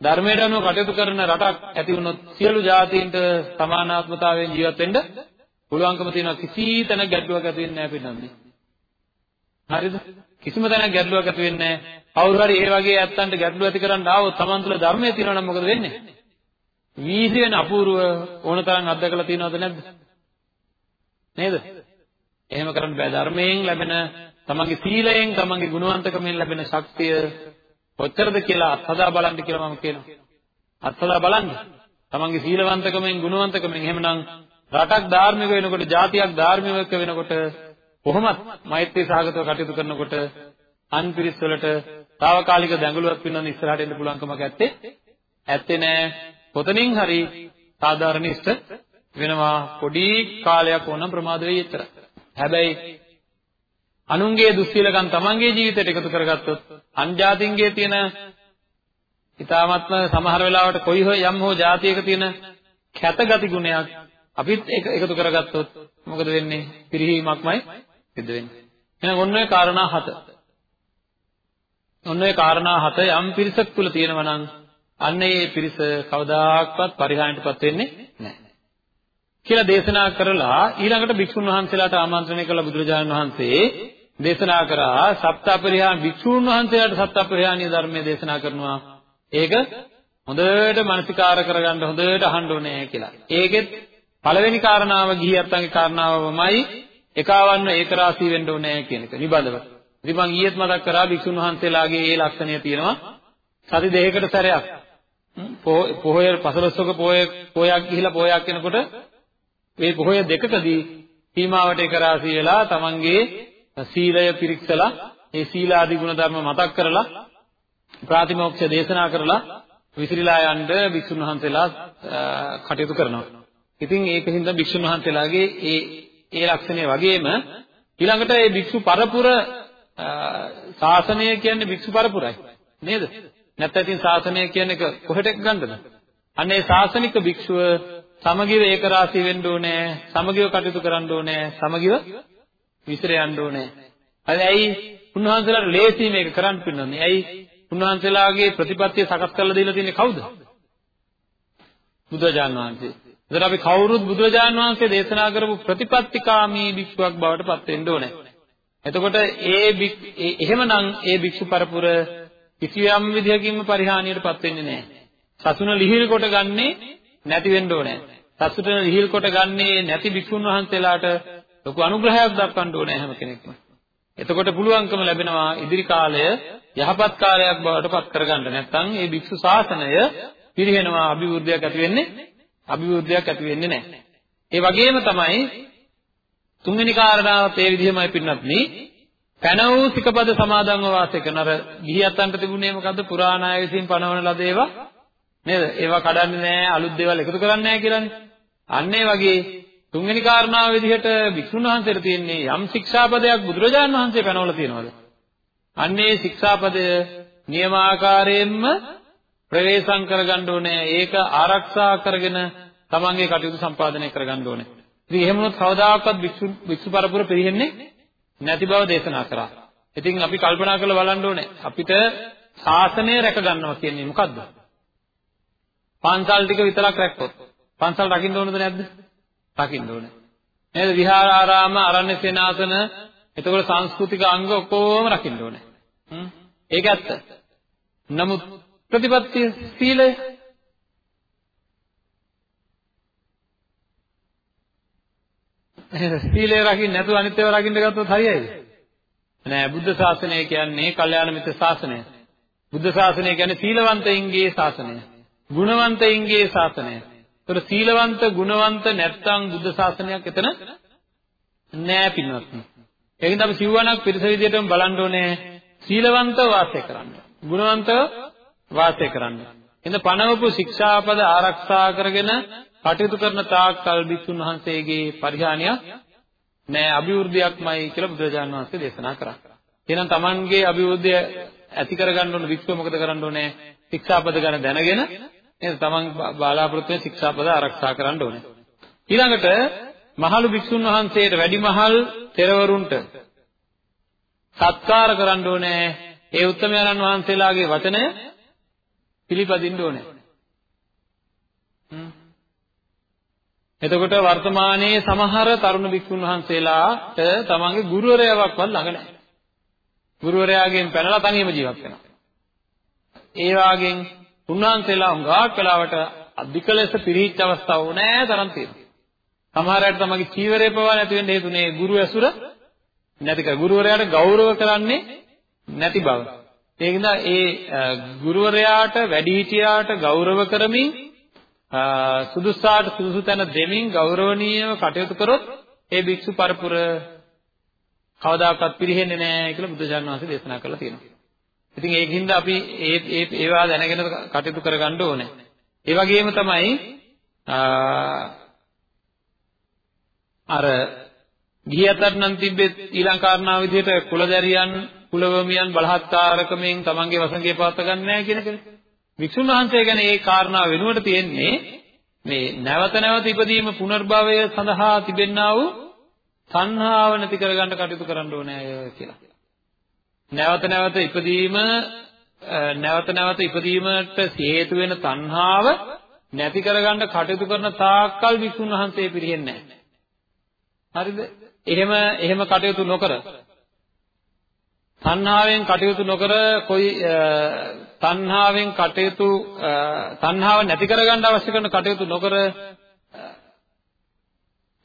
ධර්මයට අනුව කටයුතු කරන රටක් ඇති වුණොත් සියලු ජාතීන්ට සමානාත්මතාවයෙන් ජීවත් වෙන්න පුළුවන්කම තියෙනවා කිසි තැනක ගැටලුවක් ඇති වෙන්නේ නැහැ පිටන්නේ. හරිද? කිසිම තැනක ගැටලුවක් ඇති වෙන්නේ නැහැ. කවුරු හරි ඒ වගේ ඇත්තන්ට ගැටලුව ඇති කරන්න ආවොත් Taman තුල ධර්මය තියෙනවා නම් මොකද වෙන්නේ? වීසි වෙන අපූර්ව ඕනතරම් අත්දකලා තියෙනවද නැද්ද? නේද? එහෙම කරන්න බෑ ධර්මයෙන් ලැබෙන තමන්ගේ සීලයෙන් තමන්ගේ ගුණවන්තකමෙන් ලැබෙන ශක්තිය කොච්චරද කියලා අත්හදා බලන්න කියලා මම කියනවා. අත්හදා බලන්න. තමන්ගේ සීලවන්තකමෙන් ගුණවන්තකමෙන් එහෙමනම් රටක් ධාර්මික වෙනකොට, ජාතියක් ධාර්මික වෙනකොට කොහොමත් මෛත්‍රී සාගතව කටයුතු කරනකොට අන් පිරිස් වලට తాවකාලික දැඟලුවක් වෙනවන ඉස්සරහට එන්න පුළුවන්කමක් ඇත්තේ ඇත්තේ නෑ. කොතනින් හරි සාධාරණ ඉෂ්ට වෙනවා පොඩි කාලයක් ඕනම් ප්‍රමාද වෙයි එච්චර. හැබැයි අනුන්ගේ දුස්සීලකම් තමන්ගේ ජීවිතයට එකතු කරගත්තොත් අන්ජාතින්ගේ තියෙන ඊ타මත්ම සමහර වෙලාවට කොයි හෝ යම් හෝ જાතියක තියෙන කැතගති ගුණයක් අපිත් එකතු කරගත්තොත් මොකද වෙන්නේ? පිරිහීමක්මයි සිද්ධ වෙන්නේ. එහෙනම් ඔන්න ඔය කාරණා හත. ඔන්න ඔය කාරණා හත යම් පිරිසක් තුල තියෙනවා නම් අන්න ඒ පිරිස කවදාක්වත් පරිහානියටපත් වෙන්නේ නැහැ. කියලා දේශනා කරලා ඊළඟට භික්ෂුන් වහන්සේලාට ආමන්ත්‍රණය කළ බුදුරජාණන් වහන්සේ දේශනා කරා සප්තපරිහාන භික්ෂුන් වහන්සේලාට සප්තපරිහානීය ධර්මයේ දේශනා කරනවා. ඒක හොඳට මනසිකාර කරගන්න හොඳට අහන්න ඕනේ කියලා. ඒකෙත් පළවෙනි කාරණාව ගිහියත්න්ගේ කාරණාවමයි එකවන්න ඒකරාශී වෙන්න ඕනේ කියන එක නිබඳව. ඉතින් මම ඊයේත් මතක් කරා භික්ෂුන් වහන්සේලාගේ ඒ ලක්ෂණය තියෙනවා. සති දෙකකට සැරයක් පොහොය පසළොස්වක පොහොය පොයක් ගිහිලා පොයක් වෙනකොට මේ පොහොය දෙකකදී සීමාවට එක රාශී වෙලා තමන්ගේ සීලය පිරික්සලා ඒ සීලාදී ගුණ ධර්ම මතක් කරලා ප්‍රාතිමෝක්ෂ දේශනා කරලා විසිරීලා යන්න භික්ෂුන් වහන්සේලා කටයුතු කරනවා. ඉතින් ඒකින්ද භික්ෂුන් වහන්සේලාගේ ඒ ඒ ලක්ෂණය වගේම ඊළඟට මේ භික්ෂු පරපුර ශාසනය කියන්නේ භික්ෂු පරපුරයි නේද? නැත්නම් ඉතින් ශාසනය කියන්නේ කොහෙට ගන්නද? අන්න ඒ ශාසනික භික්ෂුව සමගිව ඒකරාශී වෙන්න ඕනේ, සමගිව කටයුතු කරන්න ඕනේ, සමගිව විසිර යන්න ඕනේ. හරි ඇයි උන්වහන්සේලාට ලේසි මේක කරන්න පින්නන්නේ? ඇයි උන්වහන්සේලාගේ ප්‍රතිපත්තිය සකස් කරලා දීලා තියෙන්නේ කවුද? බුදුරජාණන් වහන්සේ. ඒතර අපි කවුරුත් බුදුරජාණන් වහන්සේ දේශනා කරපු ප්‍රතිපත්තිකාමී භික්ෂුවක් බවට පත් වෙන්න ඕනේ. එතකොට ඒ එහෙමනම් ඒ භික්ෂු පරපුර කිසියම් විදිහකින්ම පරිහානියටපත් වෙන්නේ නැහැ. සසුන ලිහිල් කොට ගන්නේ නැති වෙන්න ඕනේ. සසුන ලිහිල් කොට ගන්නේ නැති භික්ෂුන් වහන්සේලාට ලොකු අනුග්‍රහයක් දක්වන්න ඕනේ හැම කෙනෙක්ම. එතකොට පුළුවන්කම ලැබෙනවා ඉදිරි කාලය යහපත් කාලයක් බවට පත් කරගන්න. නැත්නම් මේ භික්ෂු ශාසනය පිරිහෙනවා අභිවෘද්ධියක් ඇති වෙන්නේ අභිවෘද්ධියක් ඇති වෙන්නේ නැහැ. ඒ වගේම තමයි තුන්වෙනි කාරණාවත් ඒ විදිහමයි පින්නත් මේ පැන වූ සිකපද සමාදන්ව වාසය කරන අර ගිහියන්ට තිබුණේ මොකද්ද? පුරාණ අය විසින් පනවන ලද ඒවා නේද? ඒවා කඩන්නේ නැහැ අලුත් දේවල් එකතු කරන්නේ නැහැ කියලානේ. අන්න ඒ වගේ තුන්වෙනි කාරණාව විදිහට වික්ෂුන් වහන්සේට තියෙන්නේ යම් ශික්ෂාපදයක් බුදුරජාන් වහන්සේ පැනවලා තියෙනවද? අන්නේ ශික්ෂාපදය නියමාකාරයෙන්ම ප්‍රවේශම් කරගන්න ඕනේ. ඒක ආරක්ෂා කරගෙන තමන්ගේ කටයුතු සම්පාදනය කරගන්න ඕනේ. ඉතින් එහෙම වුණොත් කවදාකවත් භික්ෂු භික්ෂු පරපුර පිළිහෙන්නේ නැති බව දේශනා කරා. ඉතින් අපි කල්පනා කරලා බලන්න ඕනේ අපිට ශාසනය රැක ගන්නවා කියන්නේ මොකද්ද? පන්සල් ටික විතරක් රැක්කොත් පන්සල් රකින්න ඕනද නැද්ද? රකින්න ඕනේ. නේද? විහාරාරාම, අරණ්‍ය සේනාසන, එතකොට සංස්කෘතික අංග ඔක්කොම රකින්න ඕනේ. හ්ම්. ඒක ඇත්ත. නමුත් ප්‍රතිපත්ති සීලය සීලය රකින්න නැතුව අනිත් ඒවා රකින්න ගත්තොත් හරියයිද? නෑ බුද්ධ ශාසනය කියන්නේ කල්යාණ මිත්‍ර ශාසනය. බුද්ධ ශාසනය කියන්නේ සීලවන්තයින්ගේ ශාසනය. ගුණවන්තයින්ගේ ශාසනය. ඒතර සීලවන්ත ගුණවන්ත නැත්තම් බුද්ධ ශාසනයක් එතන නෑ පින්වත්නි. ඒකින්ද අපි සිව්වණක් පිරිස විදියටම බලන්න ඕනේ සීලවන්ත වාසය කරන්න. ගුණවන්ත වාසය කරන්න. එඳ පණවපු ශික්ෂාපද ආරක්ෂා කරගෙන කටයුතු කරන තාක් කල් භික්ෂුන් වහන්සේගේ පරිහානියක් නෑ අභිවෘද්ධියක්මයි කියලා බුදුරජාණන් වහන්සේ දේශනා කරා. එහෙනම් Tamanගේ අභිවෘද්ධිය ඇති කරගන්න ඕන භික්ෂුව මොකද කරන්න ඕනේ? ශික්ෂාපද ගැන දැනගෙන නේද? Taman බාලාපෘත්‍ය ශික්ෂාපද ආරක්ෂා කරන්න ඕනේ. ඊළඟට මහලු භික්ෂුන් වහන්සේට වැඩිමහල් තෙරවරුන්ට සත්කාර කරන්න ඕනේ. ඒ උත්තමයන්න් වහන්සේලාගේ වචනය පිළිපදින්න ඕනේ. එතකොට වර්තමානයේ සමහර තරුණ භික්ෂුන් වහන්සේලාට තමන්ගේ ගුරුවරයාවක්වත් ළඟ නැහැ. ගුරුවරයාගෙන් පැනලා තනියම ජීවත් වෙනවා. ඒ වාගෙන් උන්වහන්සේලා හුඟක් වෙලාවට අධික ලෙස පිරිහිච්ච අවස්ථා ඕනෑ තරම් තියෙනවා. සමහර අයට තමන්ගේ චීවරය පවා නැති වෙන්න හේතුනේ ගුරු ඇසුර නැති කර ගුරුවරයාට ගෞරව කරන්නේ නැති බව. ඒකින්ද ඒ ගුරුවරයාට වැඩිහිටියාට ගෞරව කරමින් සුදුසාට සුදුසු තැන දෙමින් ගෞරවණීයව කටයුතු කරොත් ඒ භික්ෂු පරපුර කවදාකවත් පිරෙන්නේ නැහැ කියලා බුදුජානක වහන්සේ දේශනා කරලා තියෙනවා. ඉතින් ඒකින්ද අපි ඒ ඒ ඒවා දැනගෙන කටයුතු කරගන්න ඕනේ. ඒ වගේම තමයි අර ගිහියතර නම් තිබ්බේ ඊළඟ කාරණාව විදිහට කුලදැරියන් කුලවමියන් බලහත්කාරකමෙන් තමන්ගේ වසඟේ පවත් ගන්න නැහැ කියන එක. වික්ෂුන් වහන්සේ ගැන ඒ කාරණා වෙනුවට තියෙන්නේ මේ නැවත නැවත ඉපදීම පුනර්භවය සඳහා තිබෙන්නා වූ තණ්හාව නැති කරගන්න කටයුතු කරන්න ඕනේ අය කියලා. නැවත නැවත ඉපදීම නැවත නැවත ඉපදීමට හේතු වෙන තණ්හාව නැති කරගන්න කටයුතු කරන තාක්කල් වික්ෂුන් වහන්සේ පිරෙන්නේ නැහැ. හරිද? එහෙම එහෙම කටයුතු නොකර තණ්හාවෙන් කටයුතු නොකර કોઈ තණ්හාවෙන් කටයුතු තණ්හාව නැති කරගන්න අවශ්‍ය කරන කටයුතු නොකර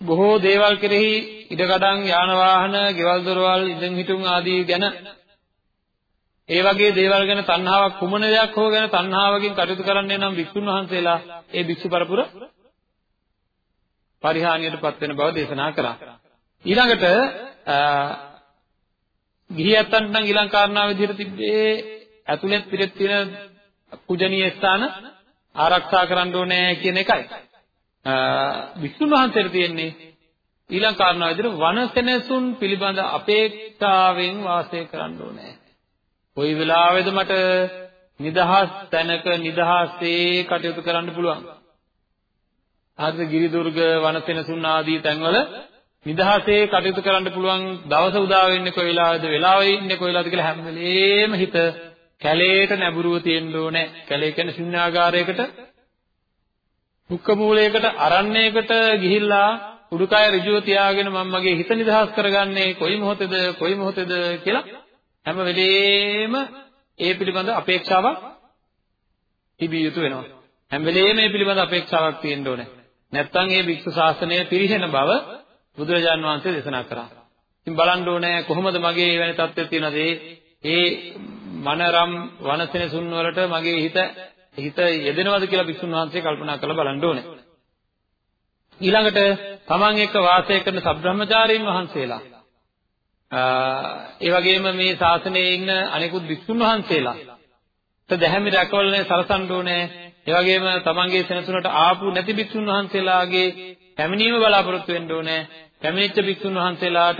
බොහෝ දේවල් කෙරෙහි ඉඩකඩම් යාන වාහන, ගෙවල් දොරවල්, ඉඳන් හිටුන් ආදී ගැන ඒ වගේ දේවල් ගැන තණ්හාවක් කුමන දෙයක් හෝ ගැන තණ්හාවකින් කටයුතු කරන්නේ නම් වික්ෂුන් වහන්සේලා ඒ භික්ෂු පරපුර පරිහානියටපත් වෙන බව දේශනා කළා. ඊළඟට ගිහියත්තන්ට නම් ඊළඟ කාරණාව විදිහට තිබ්බේ ඇතුළෙත් පිටත් තියෙන පූජනීය ස්ථාන ආරක්ෂා කරන්න ඕනේ කියන එකයි. විසුණු වහන්සේට තියෙන්නේ ඊළඟ කාරණාව විදිහට වනසෙනසුන් පිළිබඳ අපේක්ෂාවෙන් වාසය කරන්න ඕනේ. කොයි වෙලාවෙද මට නිදහස් තැනක නිදහසේ කටයුතු කරන්න පුළුවන්. හරිද ගිරිදුර්ග වනසෙනසුන් ආදී තැන්වල නිදහසේ කටයුතු කරන්න පුළුවන් දවස උදා වෙන්නේ කොයි වෙලාවද වෙලාවෙ ඉන්නේ කොයි වෙලාවද කියලා හැම වෙලේම හිත කැලේට නැඹුරුව තියෙන්න ඕනේ. කැලේ කියන්නේ ශුන්‍යාගාරයකට දුක්ඛ මූලයකට අරණ්‍යයකට ගිහිල්ලා උඩුකය ඍජුව තියාගෙන මම මගේ හිත නිදහස් කරගන්නේ කොයි මොහොතේද කොයි මොහොතේද කියලා හැම වෙලේම ඒ පිළිබඳ අපේක්ෂාවක් තිබිය යුතු වෙනවා. හැම වෙලේම මේ පිළිබඳ අපේක්ෂාවක් තියෙන්න ඕනේ. නැත්නම් මේ වික්ෂු ශාසනය පිරිහෙන බව බුදුරජාන් වහන්සේ දේශනා කරා. ඉතින් බලන්න ඕනේ කොහොමද මගේ වෙන තත්ත්වයක් තියෙනවද? ඒ මනරම් වනසෙනසුන් වලට මගේ හිත හිත යෙදෙනවද කියලා වික්ෂුන් වහන්සේ කල්පනා කරලා බලන්න ඕනේ. ඊළඟට තමන් එක්ක වාසය කරන සබ්‍රහ්මචාරීන් වහන්සේලා ඒ වගේම මේ ශාසනයේ ඉන්න අනෙකුත් වික්ෂුන් වහන්සේලා දැහැමි රැකවලනේ සලසන්න ඕනේ. ඒ වගේම තමන්ගේ සෙනසුනට ආපු නැති භික්ෂුන් වහන්සේලාගේ පැමිණීම බලාපොරොත්තු වෙන්න ඕනේ. පැමිණිච්ච භික්ෂුන් වහන්සේලාට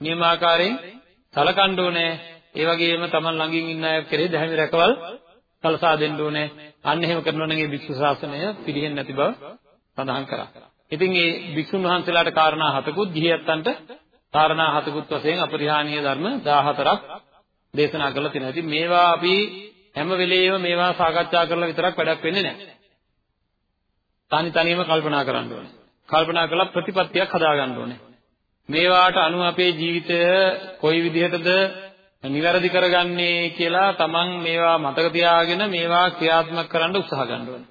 නියමාකාරයෙන් සලකන්න ඕනේ. ඒ වගේම තමන් ළඟින් ඉන්න අය කෙරෙහි දැහැමි රැකවල් සලසා දෙන්න ඕනේ. අන්න එහෙම කරනවා නම් මේ භික්ෂු ශාසනය පිළිහෙන්නේ නැති බව සඳහන් කරා. ඉතින් මේ භික්ෂුන් වහන්සේලාට කාරණා හතකුත් ගිහියත්තන්ට කාරණා හතකුත් වශයෙන් අපරිහානීය ධර්ම 14ක් දේශනා කරලා තියෙනවා. ඉතින් මේවා අපි හැම වෙලේම මේවා සාකච්ඡා කරලා විතරක් වැඩක් වෙන්නේ නැහැ. තනි තනියම කල්පනා කරන්න ඕනේ. කල්පනා කරලා ප්‍රතිපත්තියක් හදාගන්න ඕනේ. මේවාට අනුව අපේ ජීවිතය කොයි විදිහටද නිවැරදි කරගන්නේ කියලා තමන් මේවා මතක තියාගෙන මේවා ක්‍රියාත්මක කරන්න උත්සාහ ගන්න ඕනේ.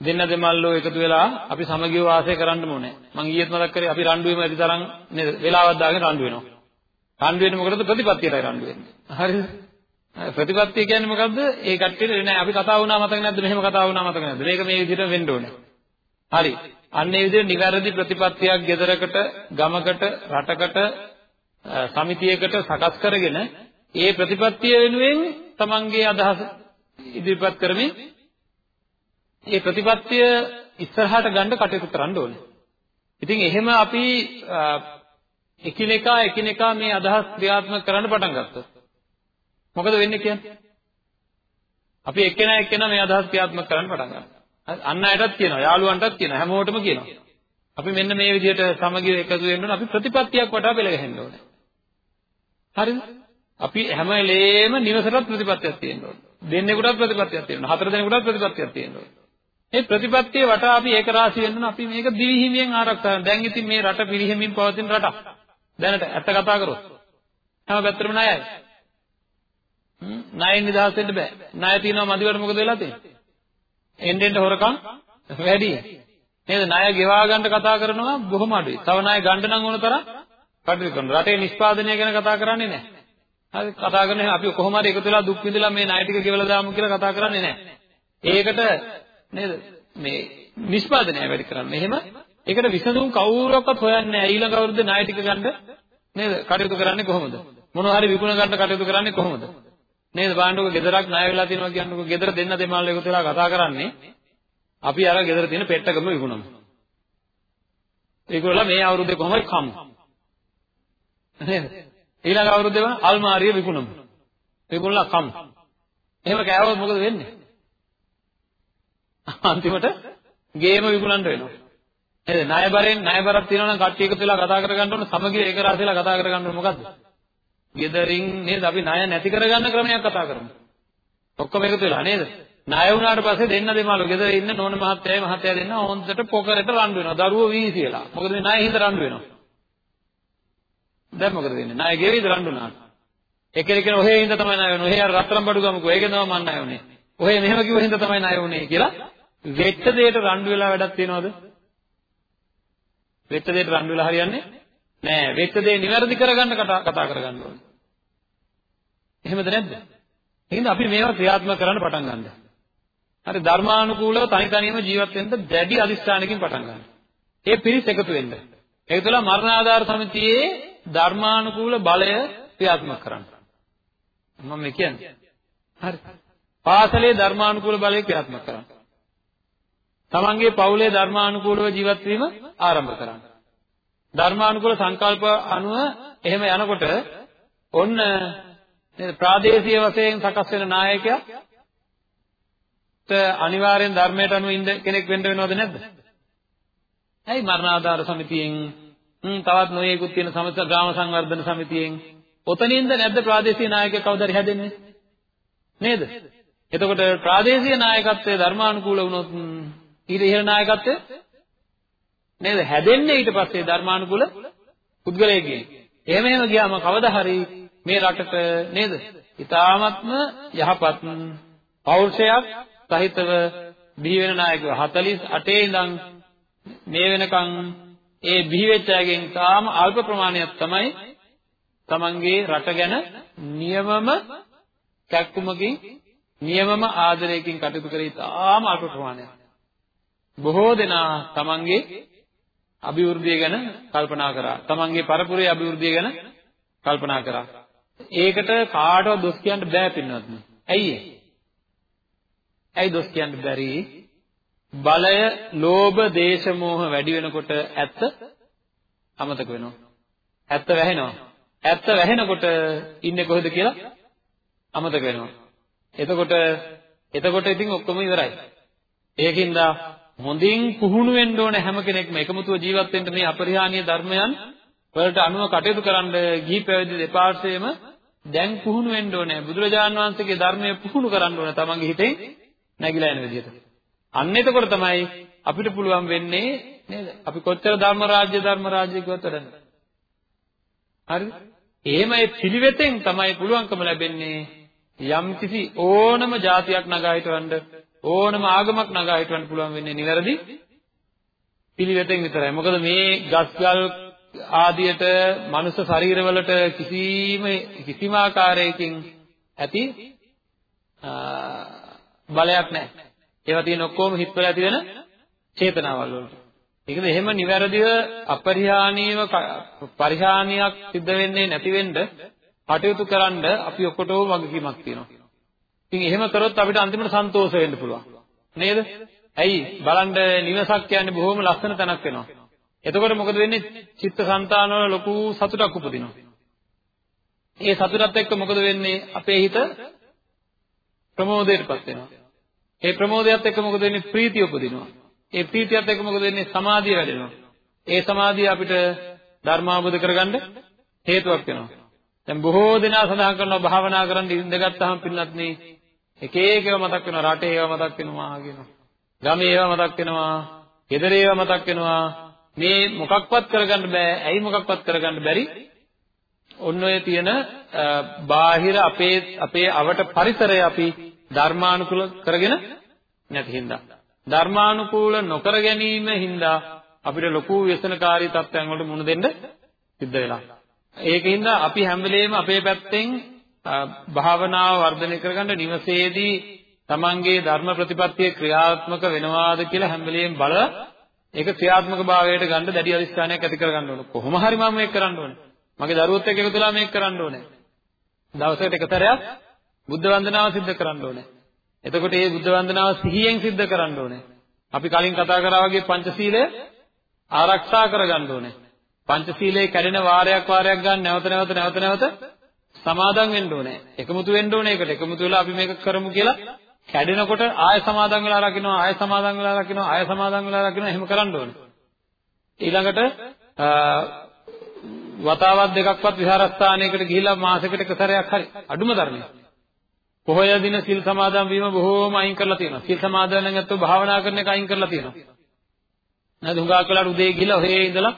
දෙන්න දෙමල්ලෝ එකතු වෙලා අපි සමගිව වාසය කරන්න ඕනේ. මං ඊයේත් මතක් කරේ අපි රණ්ඩු වෙමු ඇති තරම් නේද? වෙලාවක් දාගෙන රණ්ඩු වෙනවා. රණ්ඩු වෙන්නේ මොකටද? ප්‍රතිපත්තියටයි රණ්ඩු වෙන්නේ. හරිද? ප්‍රතිපත්තිය කියන්නේ මොකද්ද? ඒ කට්ටියට නෑ අපි කතා වුණා මතක නැද්ද? මෙහෙම කතා වුණා මතක නැද්ද? මේක මේ විදිහට වෙන්න ඕනේ. හරි. අන්න ඒ විදිහට නිවැරදි ප්‍රතිපත්තියක් ගෙදරකට, ගමකට, රටකට, සමිතියකට සකස් කරගෙන ඒ ප්‍රතිපත්තිය වෙනුවෙන් තමන්ගේ අදහස ඉදිරිපත් කරමින් ඒ ප්‍රතිපත්තිය ඉස්සරහට ගන්න කටයුතු කරන්න ඕනේ. ඉතින් එහෙම අපි එකිනෙකා එකිනෙකා මේ අදහස් ක්‍රියාත්මක කරන්න පටන් ගත්තොත් මොකද වෙන්නේ කියන්නේ? අපි එක්කෙනා එක්කෙනා මේ අදහස් ක්‍රියාත්මක කරන්න පටන් ගන්නවා. අන්න අයටත් කියනවා, යාළුවන්ටත් කියනවා, හැමෝටම කියනවා. අපි මෙන්න මේ විදිහට සමගිව එකතු වෙන්න ඕන අපි ප්‍රතිපත්තියක් වටා පෙළ ගැහෙන්න ඕනේ. හරිද? අපි හැම වෙලේම නිවසටත් ප්‍රතිපත්තියක් තියෙන්න ඕනේ. දෙන්නෙකුටත් ප්‍රතිපත්තියක් තියෙන්න ඕනේ. හතර දෙනෙකුටත් ප්‍රතිපත්තියක් තියෙන්න ඕනේ. මේ ප්‍රතිපත්තිය වටා අපි ඒක රාශි වෙන්න අපි මේක දිවිහිමියෙන් ආරක්ෂා කරනවා. දැන් ඉතින් මේ රට පිරිහෙමින් පවතින රටක්. දැනට ඇත්ත කතා කරොත් හැම පැත්තටම ණයයි. ණයෙන් නිදහස් වෙන්න බෑ. ණය තියෙනවා මදිවට මොකද වෙලා තියෙන්නේ? එන්න එන්න හොරකම් වැඩි. නේද? ණය ගෙවා ගන්න කතා කරනවා බොහොම අඩුයි. තව ණය ගන්න නම් ඕන තරම් කටයුතු කරනවා. රටේ නිෂ්පාදනය ගැන කතා කරන්නේ නැහැ. හරි කතා කරන්නේ අපි කොහොම හරි එකතු වෙලා දුක් විඳලා මේ ණය ටික ගෙවලා දාමු කියලා කතා කරන්නේ නැහැ. ඒකට නේද? මේ නිෂ්පාදනය වැඩි කරන්න. එහෙම ඒකට විසඳුම් කවුරුවක්වත් හොයන්නේ නැහැ. ඊළඟ අවුරුද්දේ ණය ටික ගන්න නේද? කටයුතු කරන්නේ කොහොමද? මොනවා හරි විකුණ ගන්න කටයුතු කරන්නේ කොහොමද? නේද? බලන්නකෝ ගෙදරක් ණය වෙලා තියෙනවා කියන්නකෝ ගෙදර දෙන්න දෙමළ එකතු වෙලා කතා කරන්නේ. අපි අර ගෙදර තියෙන පෙට්ටකම විකුණමු. ඒගොල්ල මේ අවුරුද්දේ කොහොමද කමු? නේද? ඊළඟ අවුරුද්දේම අල්මාරිය විකුණමු. ඒගොල්ල කමු. එහෙම කෑවොත් මොකද වෙන්නේ? අන්තිමට ගේම විකුණන්න වෙනවා. නේද? ණය බරෙන් ණය බරක් තියෙනවා නම් කට්ටිය එකතු වෙලා කතා කරගන්න ඕන සමගිය ඒක රාශියලා කතා කරගන්න ඕන. මොකද්ද? ගෙදරින් නේද අපි ණය නැති කරගන්න ක්‍රමයක් කතා කරමු. ඔක්කොම එකතු වෙලා නේද? ණය වුණාට පස්සේ දෙන්න දෙමාළු ගෙදර ඉන්න නෝන මහත්තයයි මහත්තයා දෙන්න හොන්දට පොකරට රණ්ඩු වෙනවා. දරුවෝ වීසියලා. මොකද මේ ණය හින්දා රණ්ඩු වෙනවා. දැන් මොකද වෙන්නේ? ණය ගෙවිද රණ්ඩු නාන. එකිනෙක ඔහේ හින්දා තමයි ණය වෙන්නේ. ඔහේ අර රත්තරන් බඩු ගමුකෝ. ඒකෙන් තමයි මන් ණය වුනේ. ඔහේ මෙහෙම කිව්ව හින්දා තමයි ණය වුනේ කියලා වෙච්ච දෙයට රණ්ඩු වෙලා වැඩක් තියනවද? වෙච්ච දෙයට රණ්ඩු වෙලා හරියන්නේ නෑ. වෙච්ච දේ නිවැරදි කරගන්න කතා කරගන්න ඕනේ. එහෙමද නැද්ද? එහෙනම් අපි මේවා ක්‍රියාත්මක කරන්න පටන් ගන්න. හරි ධර්මානුකූලව තනි තනියම ජීවත් වෙන්න දැඩි අදිස්ථානකින් පටන් ගන්න. ඒ පිරිස එකතු වෙන්න. ඒක තුළ මරණාධාර සමිතියේ ධර්මානුකූල බලය ක්‍රියාත්මක කරන්න. මම මේ කියන්නේ. හරි. පාසලේ ධර්මානුකූල බලය ක්‍රියාත්මක කරන්න. තමන්ගේ පවුලේ ධර්මානුකූලව ජීවත් වීම ආරම්භ කරන්න. ධර්මානුකූල සංකල්ප අනුව එහෙම යනකොට ඔන්න නේද ප්‍රාදේශීය වශයෙන් සකස් වෙන නායකයා අනිවාර්යෙන් ධර්මයට අනුව ඉන්න කෙනෙක් වෙන්න වෙනවද නැද්ද? ඇයි මරණාධාර සමිතියෙන් තවත් නොයෙකුත් තියෙන සමස්ත ග්‍රාම සංවර්ධන සමිතියෙන් ඔතනින්ද නැද්ද ප්‍රාදේශීය නායකයෙක් කවුද හරි හැදෙන්නේ? නේද? එතකොට ප්‍රාදේශීය නායකත්වයේ ධර්මානුකූල වුණොත් ඊට ඉහළ නායකත්වය නේද? හැදෙන්නේ ඊට පස්සේ ධර්මානුකූල පුද්ගලයෙක්ගෙන්. එහෙම එහෙම ගියාම කවදා හරි මේ රටට නේද? ඊ타ත්ම යහපත් පෞරුෂයක් සහිතව බිහි වෙන නායකව 48 ඉඳන් මේ වෙනකන් ඒ බිහි වෙච්ච අයගෙන් තාම අල්ප ප්‍රමාණයක් තමයි තමන්ගේ රට ගැන නියමම කැක්කුමකින් නියමම ආදරයකින් කටයුතු කරේ තාම අල්ප ප්‍රමාණයක්. බොහෝ දෙනා තමන්ගේ අභිවෘද්ධිය ගැන කල්පනා කරා. තමන්ගේ පරපුරේ අභිවෘද්ධිය ගැන කල්පනා කරා. ඒකට කාටවත් දොස් කියන්න බෑ පින්වත්. ඇයි ඒ? ඇයි දොස් කියන්න බැරි? බලය, ලෝභ, දේශ, මෝහ වැඩි වෙනකොට ඇත්ත අමතක වෙනවා. ඇත්ත වැහෙනවා. ඇත්ත වැහෙනකොට ඉන්නේ කොහෙද කියලා අමතක වෙනවා. එතකොට එතකොට ඉතින් ඔක්කොම ඉවරයි. ඒකින්ද හොඳින් පුහුණු වෙන්න ඕන හැම කෙනෙක්ම එකමුතුව ජීවත් වෙන්න මේ අපරිහානීය ධර්මයන් වලට අනුව කටයුතු කරන්න ගිහි පැවිදි දෙපාර්ශ්වයේම දැන් පුහුණු වෙන්න ඕනේ. බුදුරජාන් වහන්සේගේ ධර්මය පුහුණු කරන්න ඕනේ තමන්ගේ හිතේ නැగిලා යන විදිහට. අන්න එතකොට තමයි අපිට පුළුවන් වෙන්නේ නේද? අපි කොච්චර ධර්ම රාජ්‍ය ධර්ම රාජ්‍ය කිව්වත් වැඩන්නේ. හරිද? එහෙම ඒ පිළිවෙතෙන් තමයි පුළුවන්කම ලැබෙන්නේ යම් කිසි ඕනම જાතියක් නගා හිටවන්න ඕනම ආගමක් නගා හිටවන්න පුළුවන් වෙන්නේ නිවැරදි පිළිවෙතෙන් විතරයි. මොකද මේ ගස්ගල් ආදියට මනුෂ්‍ය ශරීරවලට කිසිම කිසිම ආකාරයකින් ඇති බලයක් නැහැ. ඒවා තියෙන ඔක්කොම හිතවල ඇති වෙන චේතනාවල් වලට. ඒකද එහෙම නිවැරදිව අපරිහානීයව පරිහානියක් සිද්ධ වෙන්නේ නැති වෙන්න කටයුතු කරන්න අපි ඔක්කොටම වගකීමක් තියෙනවා. ඉතින් එහෙම කරොත් අපිට අන්තිමට සන්තෝෂ වෙන්න පුළුවන්. නේද? ඇයි? බලන්න නිවසක් කියන්නේ බොහොම ලස්සන තැනක් වෙනවා. එතකොට මොකද වෙන්නේ? චිත්තසංතාන වල ලොකු සතුටක් උපදිනවා. ඒ සතුටත් එක්ක මොකද වෙන්නේ? අපේ හිත ප්‍රමෝදයටපත් වෙනවා. ඒ ප්‍රමෝදයත් එක්ක මොකද වෙන්නේ? ප්‍රීතිය උපදිනවා. ඒ ප්‍රීතියත් එක්ක මොකද වෙන්නේ? සමාධිය වැඩෙනවා. ඒ සමාධිය අපිට ධර්මාවබෝධ කරගන්න හේතුවක් වෙනවා. දැන් බොහෝ දෙනා සඳහන් කරනවා භාවනා කරන්න ඉඳගත්තාම පින්නත් නේ එක එක ඒවා මතක් වෙනවා රටේ ඒවා මතක් වෙනවා කියනවා. ගමේ ඒවා මතක් වෙනවා. ගෙදර ඒවා මතක් වෙනවා. මේ මොකක්වත් කරගන්න බෑ. ඇයි මොකක්වත් කරගන්න බැරි? ඔන්න ඔය තියෙන බාහිර අපේ අපේ අවට පරිසරය අපි ධර්මානුකූල කරගෙන නැති හින්දා. ධර්මානුකූල නොකර ගැනීම හින්දා අපිට ලොකු વ્યසනකාරී තත්ත්වයන් වලට මුහුණ දෙන්න සිද්ධ වෙලා. ඒකින්ද අපි හැම වෙලේම අපේ පැත්තෙන් භාවනාව වර්ධනය කරගන්න නිවසේදී තමන්ගේ ධර්ම ප්‍රතිපත්තිය ක්‍රියාත්මක වෙනවාද කියලා හැම වෙලේම බල ඒක ක්‍රියාත්මක භාවයට ගන්න දැඩි අධිෂ්ඨානයක් ඇති කරගන්න ඕන. කොහොම හරි මම මේක කරන්න ඕනේ. මගේ දරුවොත් එක්ක එකතු වෙලා මේක කරන්න ඕනේ. දවසකට එක සැරයක් බුද්ධ වන්දනාව සිද්ධ කරන්න ඕනේ. එතකොට මේ බුද්ධ වන්දනාව සිහියෙන් සිද්ධ කරන්න ඕනේ. අපි කලින් කතා කරා වගේ පංචශීලය ආරක්ෂා කරගන්න ඕනේ. පංචශීලයේ කැඩෙන වාරයක් වාරයක් ගන්න නැවත නැවත නැවත නැවත සමාදන් වෙන්න ඕනේ. එකමුතු වෙන්න ඕනේ ඒකට. එකමුතු වෙලා අපි මේක කරමු කියලා කැඩෙනකොට ආය සමාදන් වෙලා රකින්නවා ආය සමාදන් වෙලා රකින්නවා ආය සමාදන් වෙලා රකින්නවා එහෙම කරන්න ඕනේ. ඊළඟට වතාවක් දෙකක්වත් විහාරස්ථානයකට ගිහිලා මාසෙකට එක සැරයක් හරි අඩුම ධර්මයක්. පොහොය දින සිල් සමාදන් වීම බොහෝම අයින් කරලා තියෙනවා. සිල් සමාදන් නැත්නම් භාවනා කරන එක අයින් කරලා තියෙනවා. නේද? හුඟක් වෙලාවට උදේ ගිහිලා ඔහේ ඉඳලා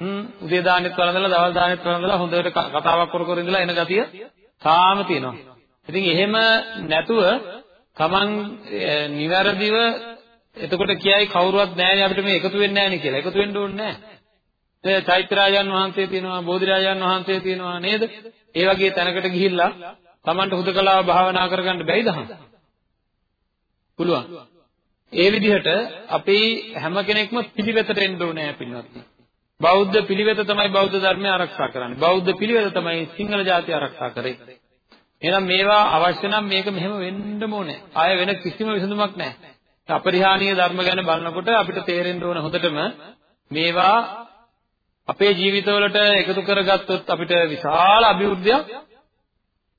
හ්ම් උදේ දානෙත් වළඳලා දවල් දානෙත් වළඳලා හොඳට කතාවක් කර කර ඉඳලා එන ගතිය තාම තියෙනවා. ඉතින් එහෙම නැතුව Taman නිවැරදිව එතකොට කියයි කවුරුවත් නැහැ අපිට මේ එකතු වෙන්නේ නැහැ කියලා. එකතු වෙන්න ඕනේ නැහැ. ඒ චෛත්‍යරාජන් වහන්සේ තියෙනවා, බෝධිරාජන් වහන්සේ තියෙනවා නේද? ඒ වගේ තැනකට ගිහිල්ලා Tamanට හුදකලාව භාවනා කරගන්න බැයිද හම්? පුළුවන්. ඒ විදිහට අපි හැම කෙනෙක්ම පිළිවෙතට එන්න ඕනේ පින්වත්නි. බෞද්ධ පිළිවෙත තමයි බෞද්ධ ධර්මය ආරක්ෂා කරන්නේ. බෞද්ධ පිළිවෙත තමයි සිංහල ජාතිය ආරක්ෂා කරේ. එහෙනම් මේවා අවශ්‍ය නම් මේක මෙහෙම වෙන්නම ඕනේ. ආය වෙන කිසිම විසඳුමක් නැහැ. අපරිහානීය ධර්ම ගැන බලනකොට අපිට තේරෙන්න ඕන හොඳටම මේවා අපේ ජීවිතවලට එකතු කරගත්තොත් අපිට විශාල අභිවෘද්ධියක්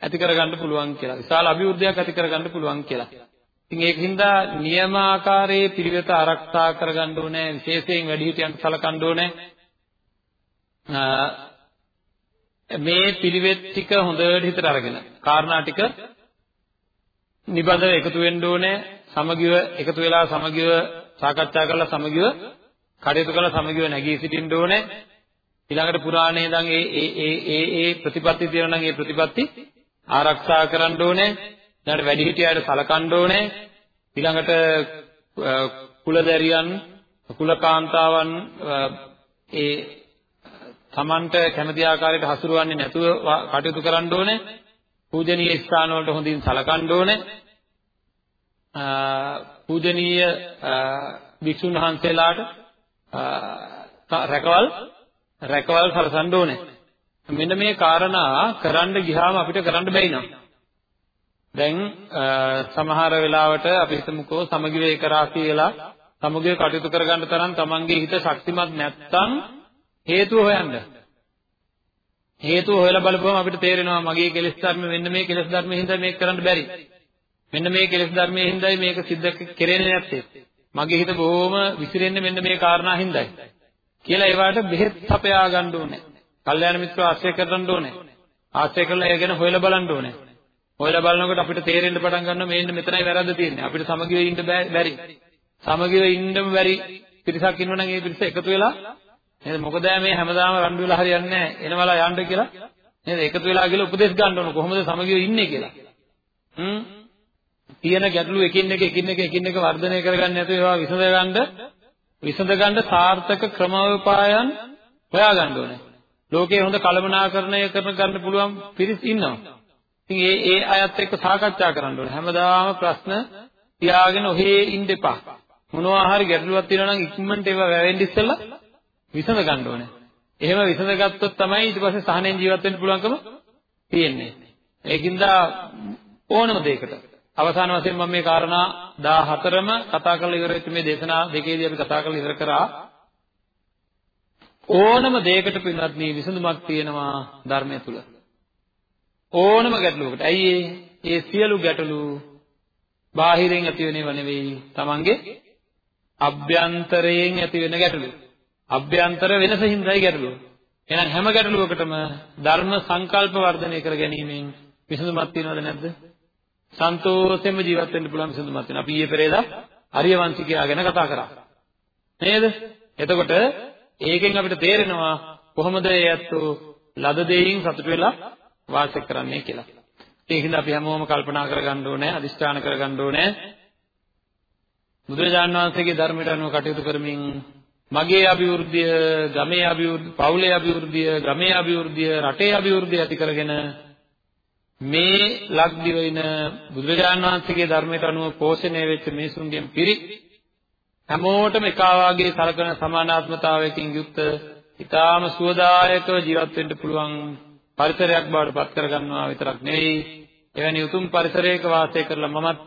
ඇති කරගන්න පුළුවන් කියලා. විශාල අභිවෘද්ධියක් ඇති කරගන්න පුළුවන් කියලා. ඉතින් ඒකින්ද නියමාකාරයේ පිළිවෙත ආරක්ෂා කරගන්න ඕනේ විශේෂයෙන් වැඩිහිටියන් සලකන්න ඕනේ මේ පිළිවෙත් ටික හොඳට හිතට අරගෙන කාරණා ටික නිබඳව එකතු වෙන්න ඕනේ. සමගිව එකතු වෙලා සමගිව සාකච්ඡා කරලා සමගිව කටයුතු කරලා සමගිව නැගී සිටින්න ඕනේ. ඊළඟට පුරාණේ ඉඳන් ඒ ඒ ඒ ඒ ඒ ප්‍රතිපත්ති තියෙනවා නම් ඒ ප්‍රතිපත්ති ආරක්ෂා කරන්න ඕනේ. ඊළඟට වැඩිහිටියන්ට සලකන්න ඕනේ. ඊළඟට කුලදැරියන් කුලකාන්තාවන් ඒ Tamanට කැමති ආකාරයට හසුරුවන්නේ නැතුව කටයුතු කරන්න ඕනේ. පූජනීය ස්ථාන වලට හොඳින් සලකන්න ඕනේ. පූජනීය භික්ෂුන් වහන්සේලාට රැකවල් රැකවල් සලසන්න ඕනේ. මෙන්න මේ කාරණා කරන්න ගියාම අපිට කරන්න බැයි නම්. දැන් සමහර වෙලාවට අපි හිතමුකෝ සමගි වේ කරාසී වෙලා සමගිව කටයුතු කරගන්න තරම් තමන්ගේ හිත ශක්තිමත් නැත්නම් හේතුව හොයන්න. හේතුව හොයලා බලපුවම අපිට තේරෙනවා මගේ කෙලෙස් ධර්ම මෙන්න මේ කෙලෙස් ධර්මයෙන් හින්දා මේක කරන්න බැරි. මෙන්න මේ කෙලෙස් ධර්මයෙන් හින්දායි මේක සිද්ධ කෙරෙන්නේ නැත්තේ. මගේ හිත බොහොම විසිරෙන්නේ මෙන්න මේ කාරණා හින්දායි. කියලා ඒවට බෙහෙත් සපයා ගන්න ඕනේ. කල්යාණ මිත්‍ර ආශ්‍රය කරන්න ඕනේ. ආශ්‍රය කරලා ඒ ගැන හොයලා බලන්න ඕනේ. හොයලා බලනකොට අපිට තේරෙන්න පටන් ගන්නවා මේන්න මෙතනයි වැරද්ද තියෙන්නේ. අපිට සමගිව ඉන්න බැරි. සමගිව ඉන්නම බැරි පිරිසක් ඉන්නවනම් ඒ පිරිස එකතු වෙලා නේද මොකද මේ හැමදාම රණ්ඩු වෙලා හරියන්නේ නැහැ. එනවලා යන්න කියලා නේද? එකතු වෙලා ගිහලා උපදෙස් ගන්න ඕන කොහොමද සමගිව ඉන්නේ කියලා. හ්ම් තියෙන ගැටලු එකින් එක එකින් එක එකින් එක වර්ධනය කරගන්න නැතුව ඒවා විසඳ ගන්න විසඳ ගන්න සාර්ථක ක්‍රමෝපායන් හොයා ගන්න ඕනේ. ලෝකයේ හොඳ කළමනාකරණය කරන ගන්න පුළුවන් පිරිස් ඉන්නවා. ඉතින් ඒ ඒ අයත් එක්ක සාකච්ඡා කරන්න ඕනේ. හැමදාම ප්‍රශ්න තියාගෙන ඔහේ ඉන්න එපා. මොනවා හරි ගැටලුවක් තියෙනවා නම් ඉක්මනට ඒවා වැවෙන්න ඉස්සෙල්ලා විසඳ ගන්න ඕනේ. එහෙම විසඳගත්තොත් තමයි ඊට පස්සේ සහනෙන් ජීවත් වෙන්න පුළුවන්කම තියෙන්නේ. ඒකින්ද ඕනම දෙයකට අවසාන වශයෙන් මම මේ කාරණා 14ම කතා කරලා ඉවර වෙච්ච මේ දේශනා දෙකේදී අපි කතා කරලා ඉවර කරා ඕනම දෙයකට පින්වත්නි විසඳුමක් තියෙනවා ධර්මය තුල. ඕනම ගැටලුවකට. ඇයි ඒ සියලු ගැටලු බාහිරින් ඇති වෙනව නෙවෙයි. Tamange අභ්‍යන්තරයෙන් ඇති වෙන ගැටලු. අභ්‍යන්තර වෙනසින්දයි ගැටලුව. එහෙනම් හැම ගැටලුවකටම ධර්ම සංකල්ප වර්ධනය කර ගැනීමෙන් විසඳුමක් තියනවද නැද්ද? සන්තෝෂයෙන්ම ජීවත් වෙන්න පුළුවන් විසඳුමක් තියෙනවා. අපි ඊයේ පෙරේදා අරියවංශිකයා ගැන කතා කරා. නේද? එතකොට ඒකෙන් අපිට තේරෙනවා කොහොමද ඒ ඇත්තෝ ලද දෙයින් සතුට වෙලා වාසය කරන්නේ කියලා. ඒකින්ද අපි හැමෝම කල්පනා කරගන්න ඕනේ, අදිස්ථාන කරගන්න ඕනේ. බුදුරජාණන් වහන්සේගේ ධර්මයට අනුව කටයුතු කරමින් මගේ අභිවෘද්ධිය, ගමේ අභිවෘද්ධිය, පවුලේ අභිවෘද්ධිය, ගමේ අභිවෘද්ධිය, රටේ අභිවෘද්ධිය ඇති කරගෙන මේ ලක්දිව ඉන බුදුරජාණන් වහන්සේගේ ධර්මයට අනුව පෝෂණය වෙච්ච මිනිසුන්ගෙන් පිරි හැමෝටම එකවාගේ සලකන සමානාත්මතාවයකින් යුක්ත ඊටාම සුවදායකව ජීවත් වෙන්න පුළුවන් පරිසරයක් බවට පත් කරගන්නවා විතරක් නෙවෙයි. එවැනි උතුම් පරිසරයක වාසය කරලා මමත්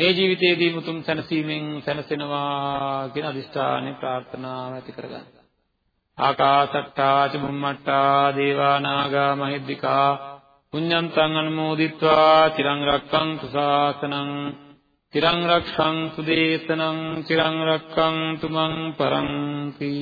මේ ජීවිතයේදී උතුම් සැනසීමෙන් සැනසෙනවා කියන අදිෂ්ඨානෙ ප්‍රාර්ථනාව ඇති කරගන්න. ආකාසට්ටා ච බුම්මට්ටා දේවා නාග මහිද්దికා පුඤ්ඤන්තං අනුමෝදිත්වා තිරං රක්ඛන්තු ශාසනං තිරං රක්ඛන්තු දේශනං තිරං රක්ඛන්තු මං පරන්ති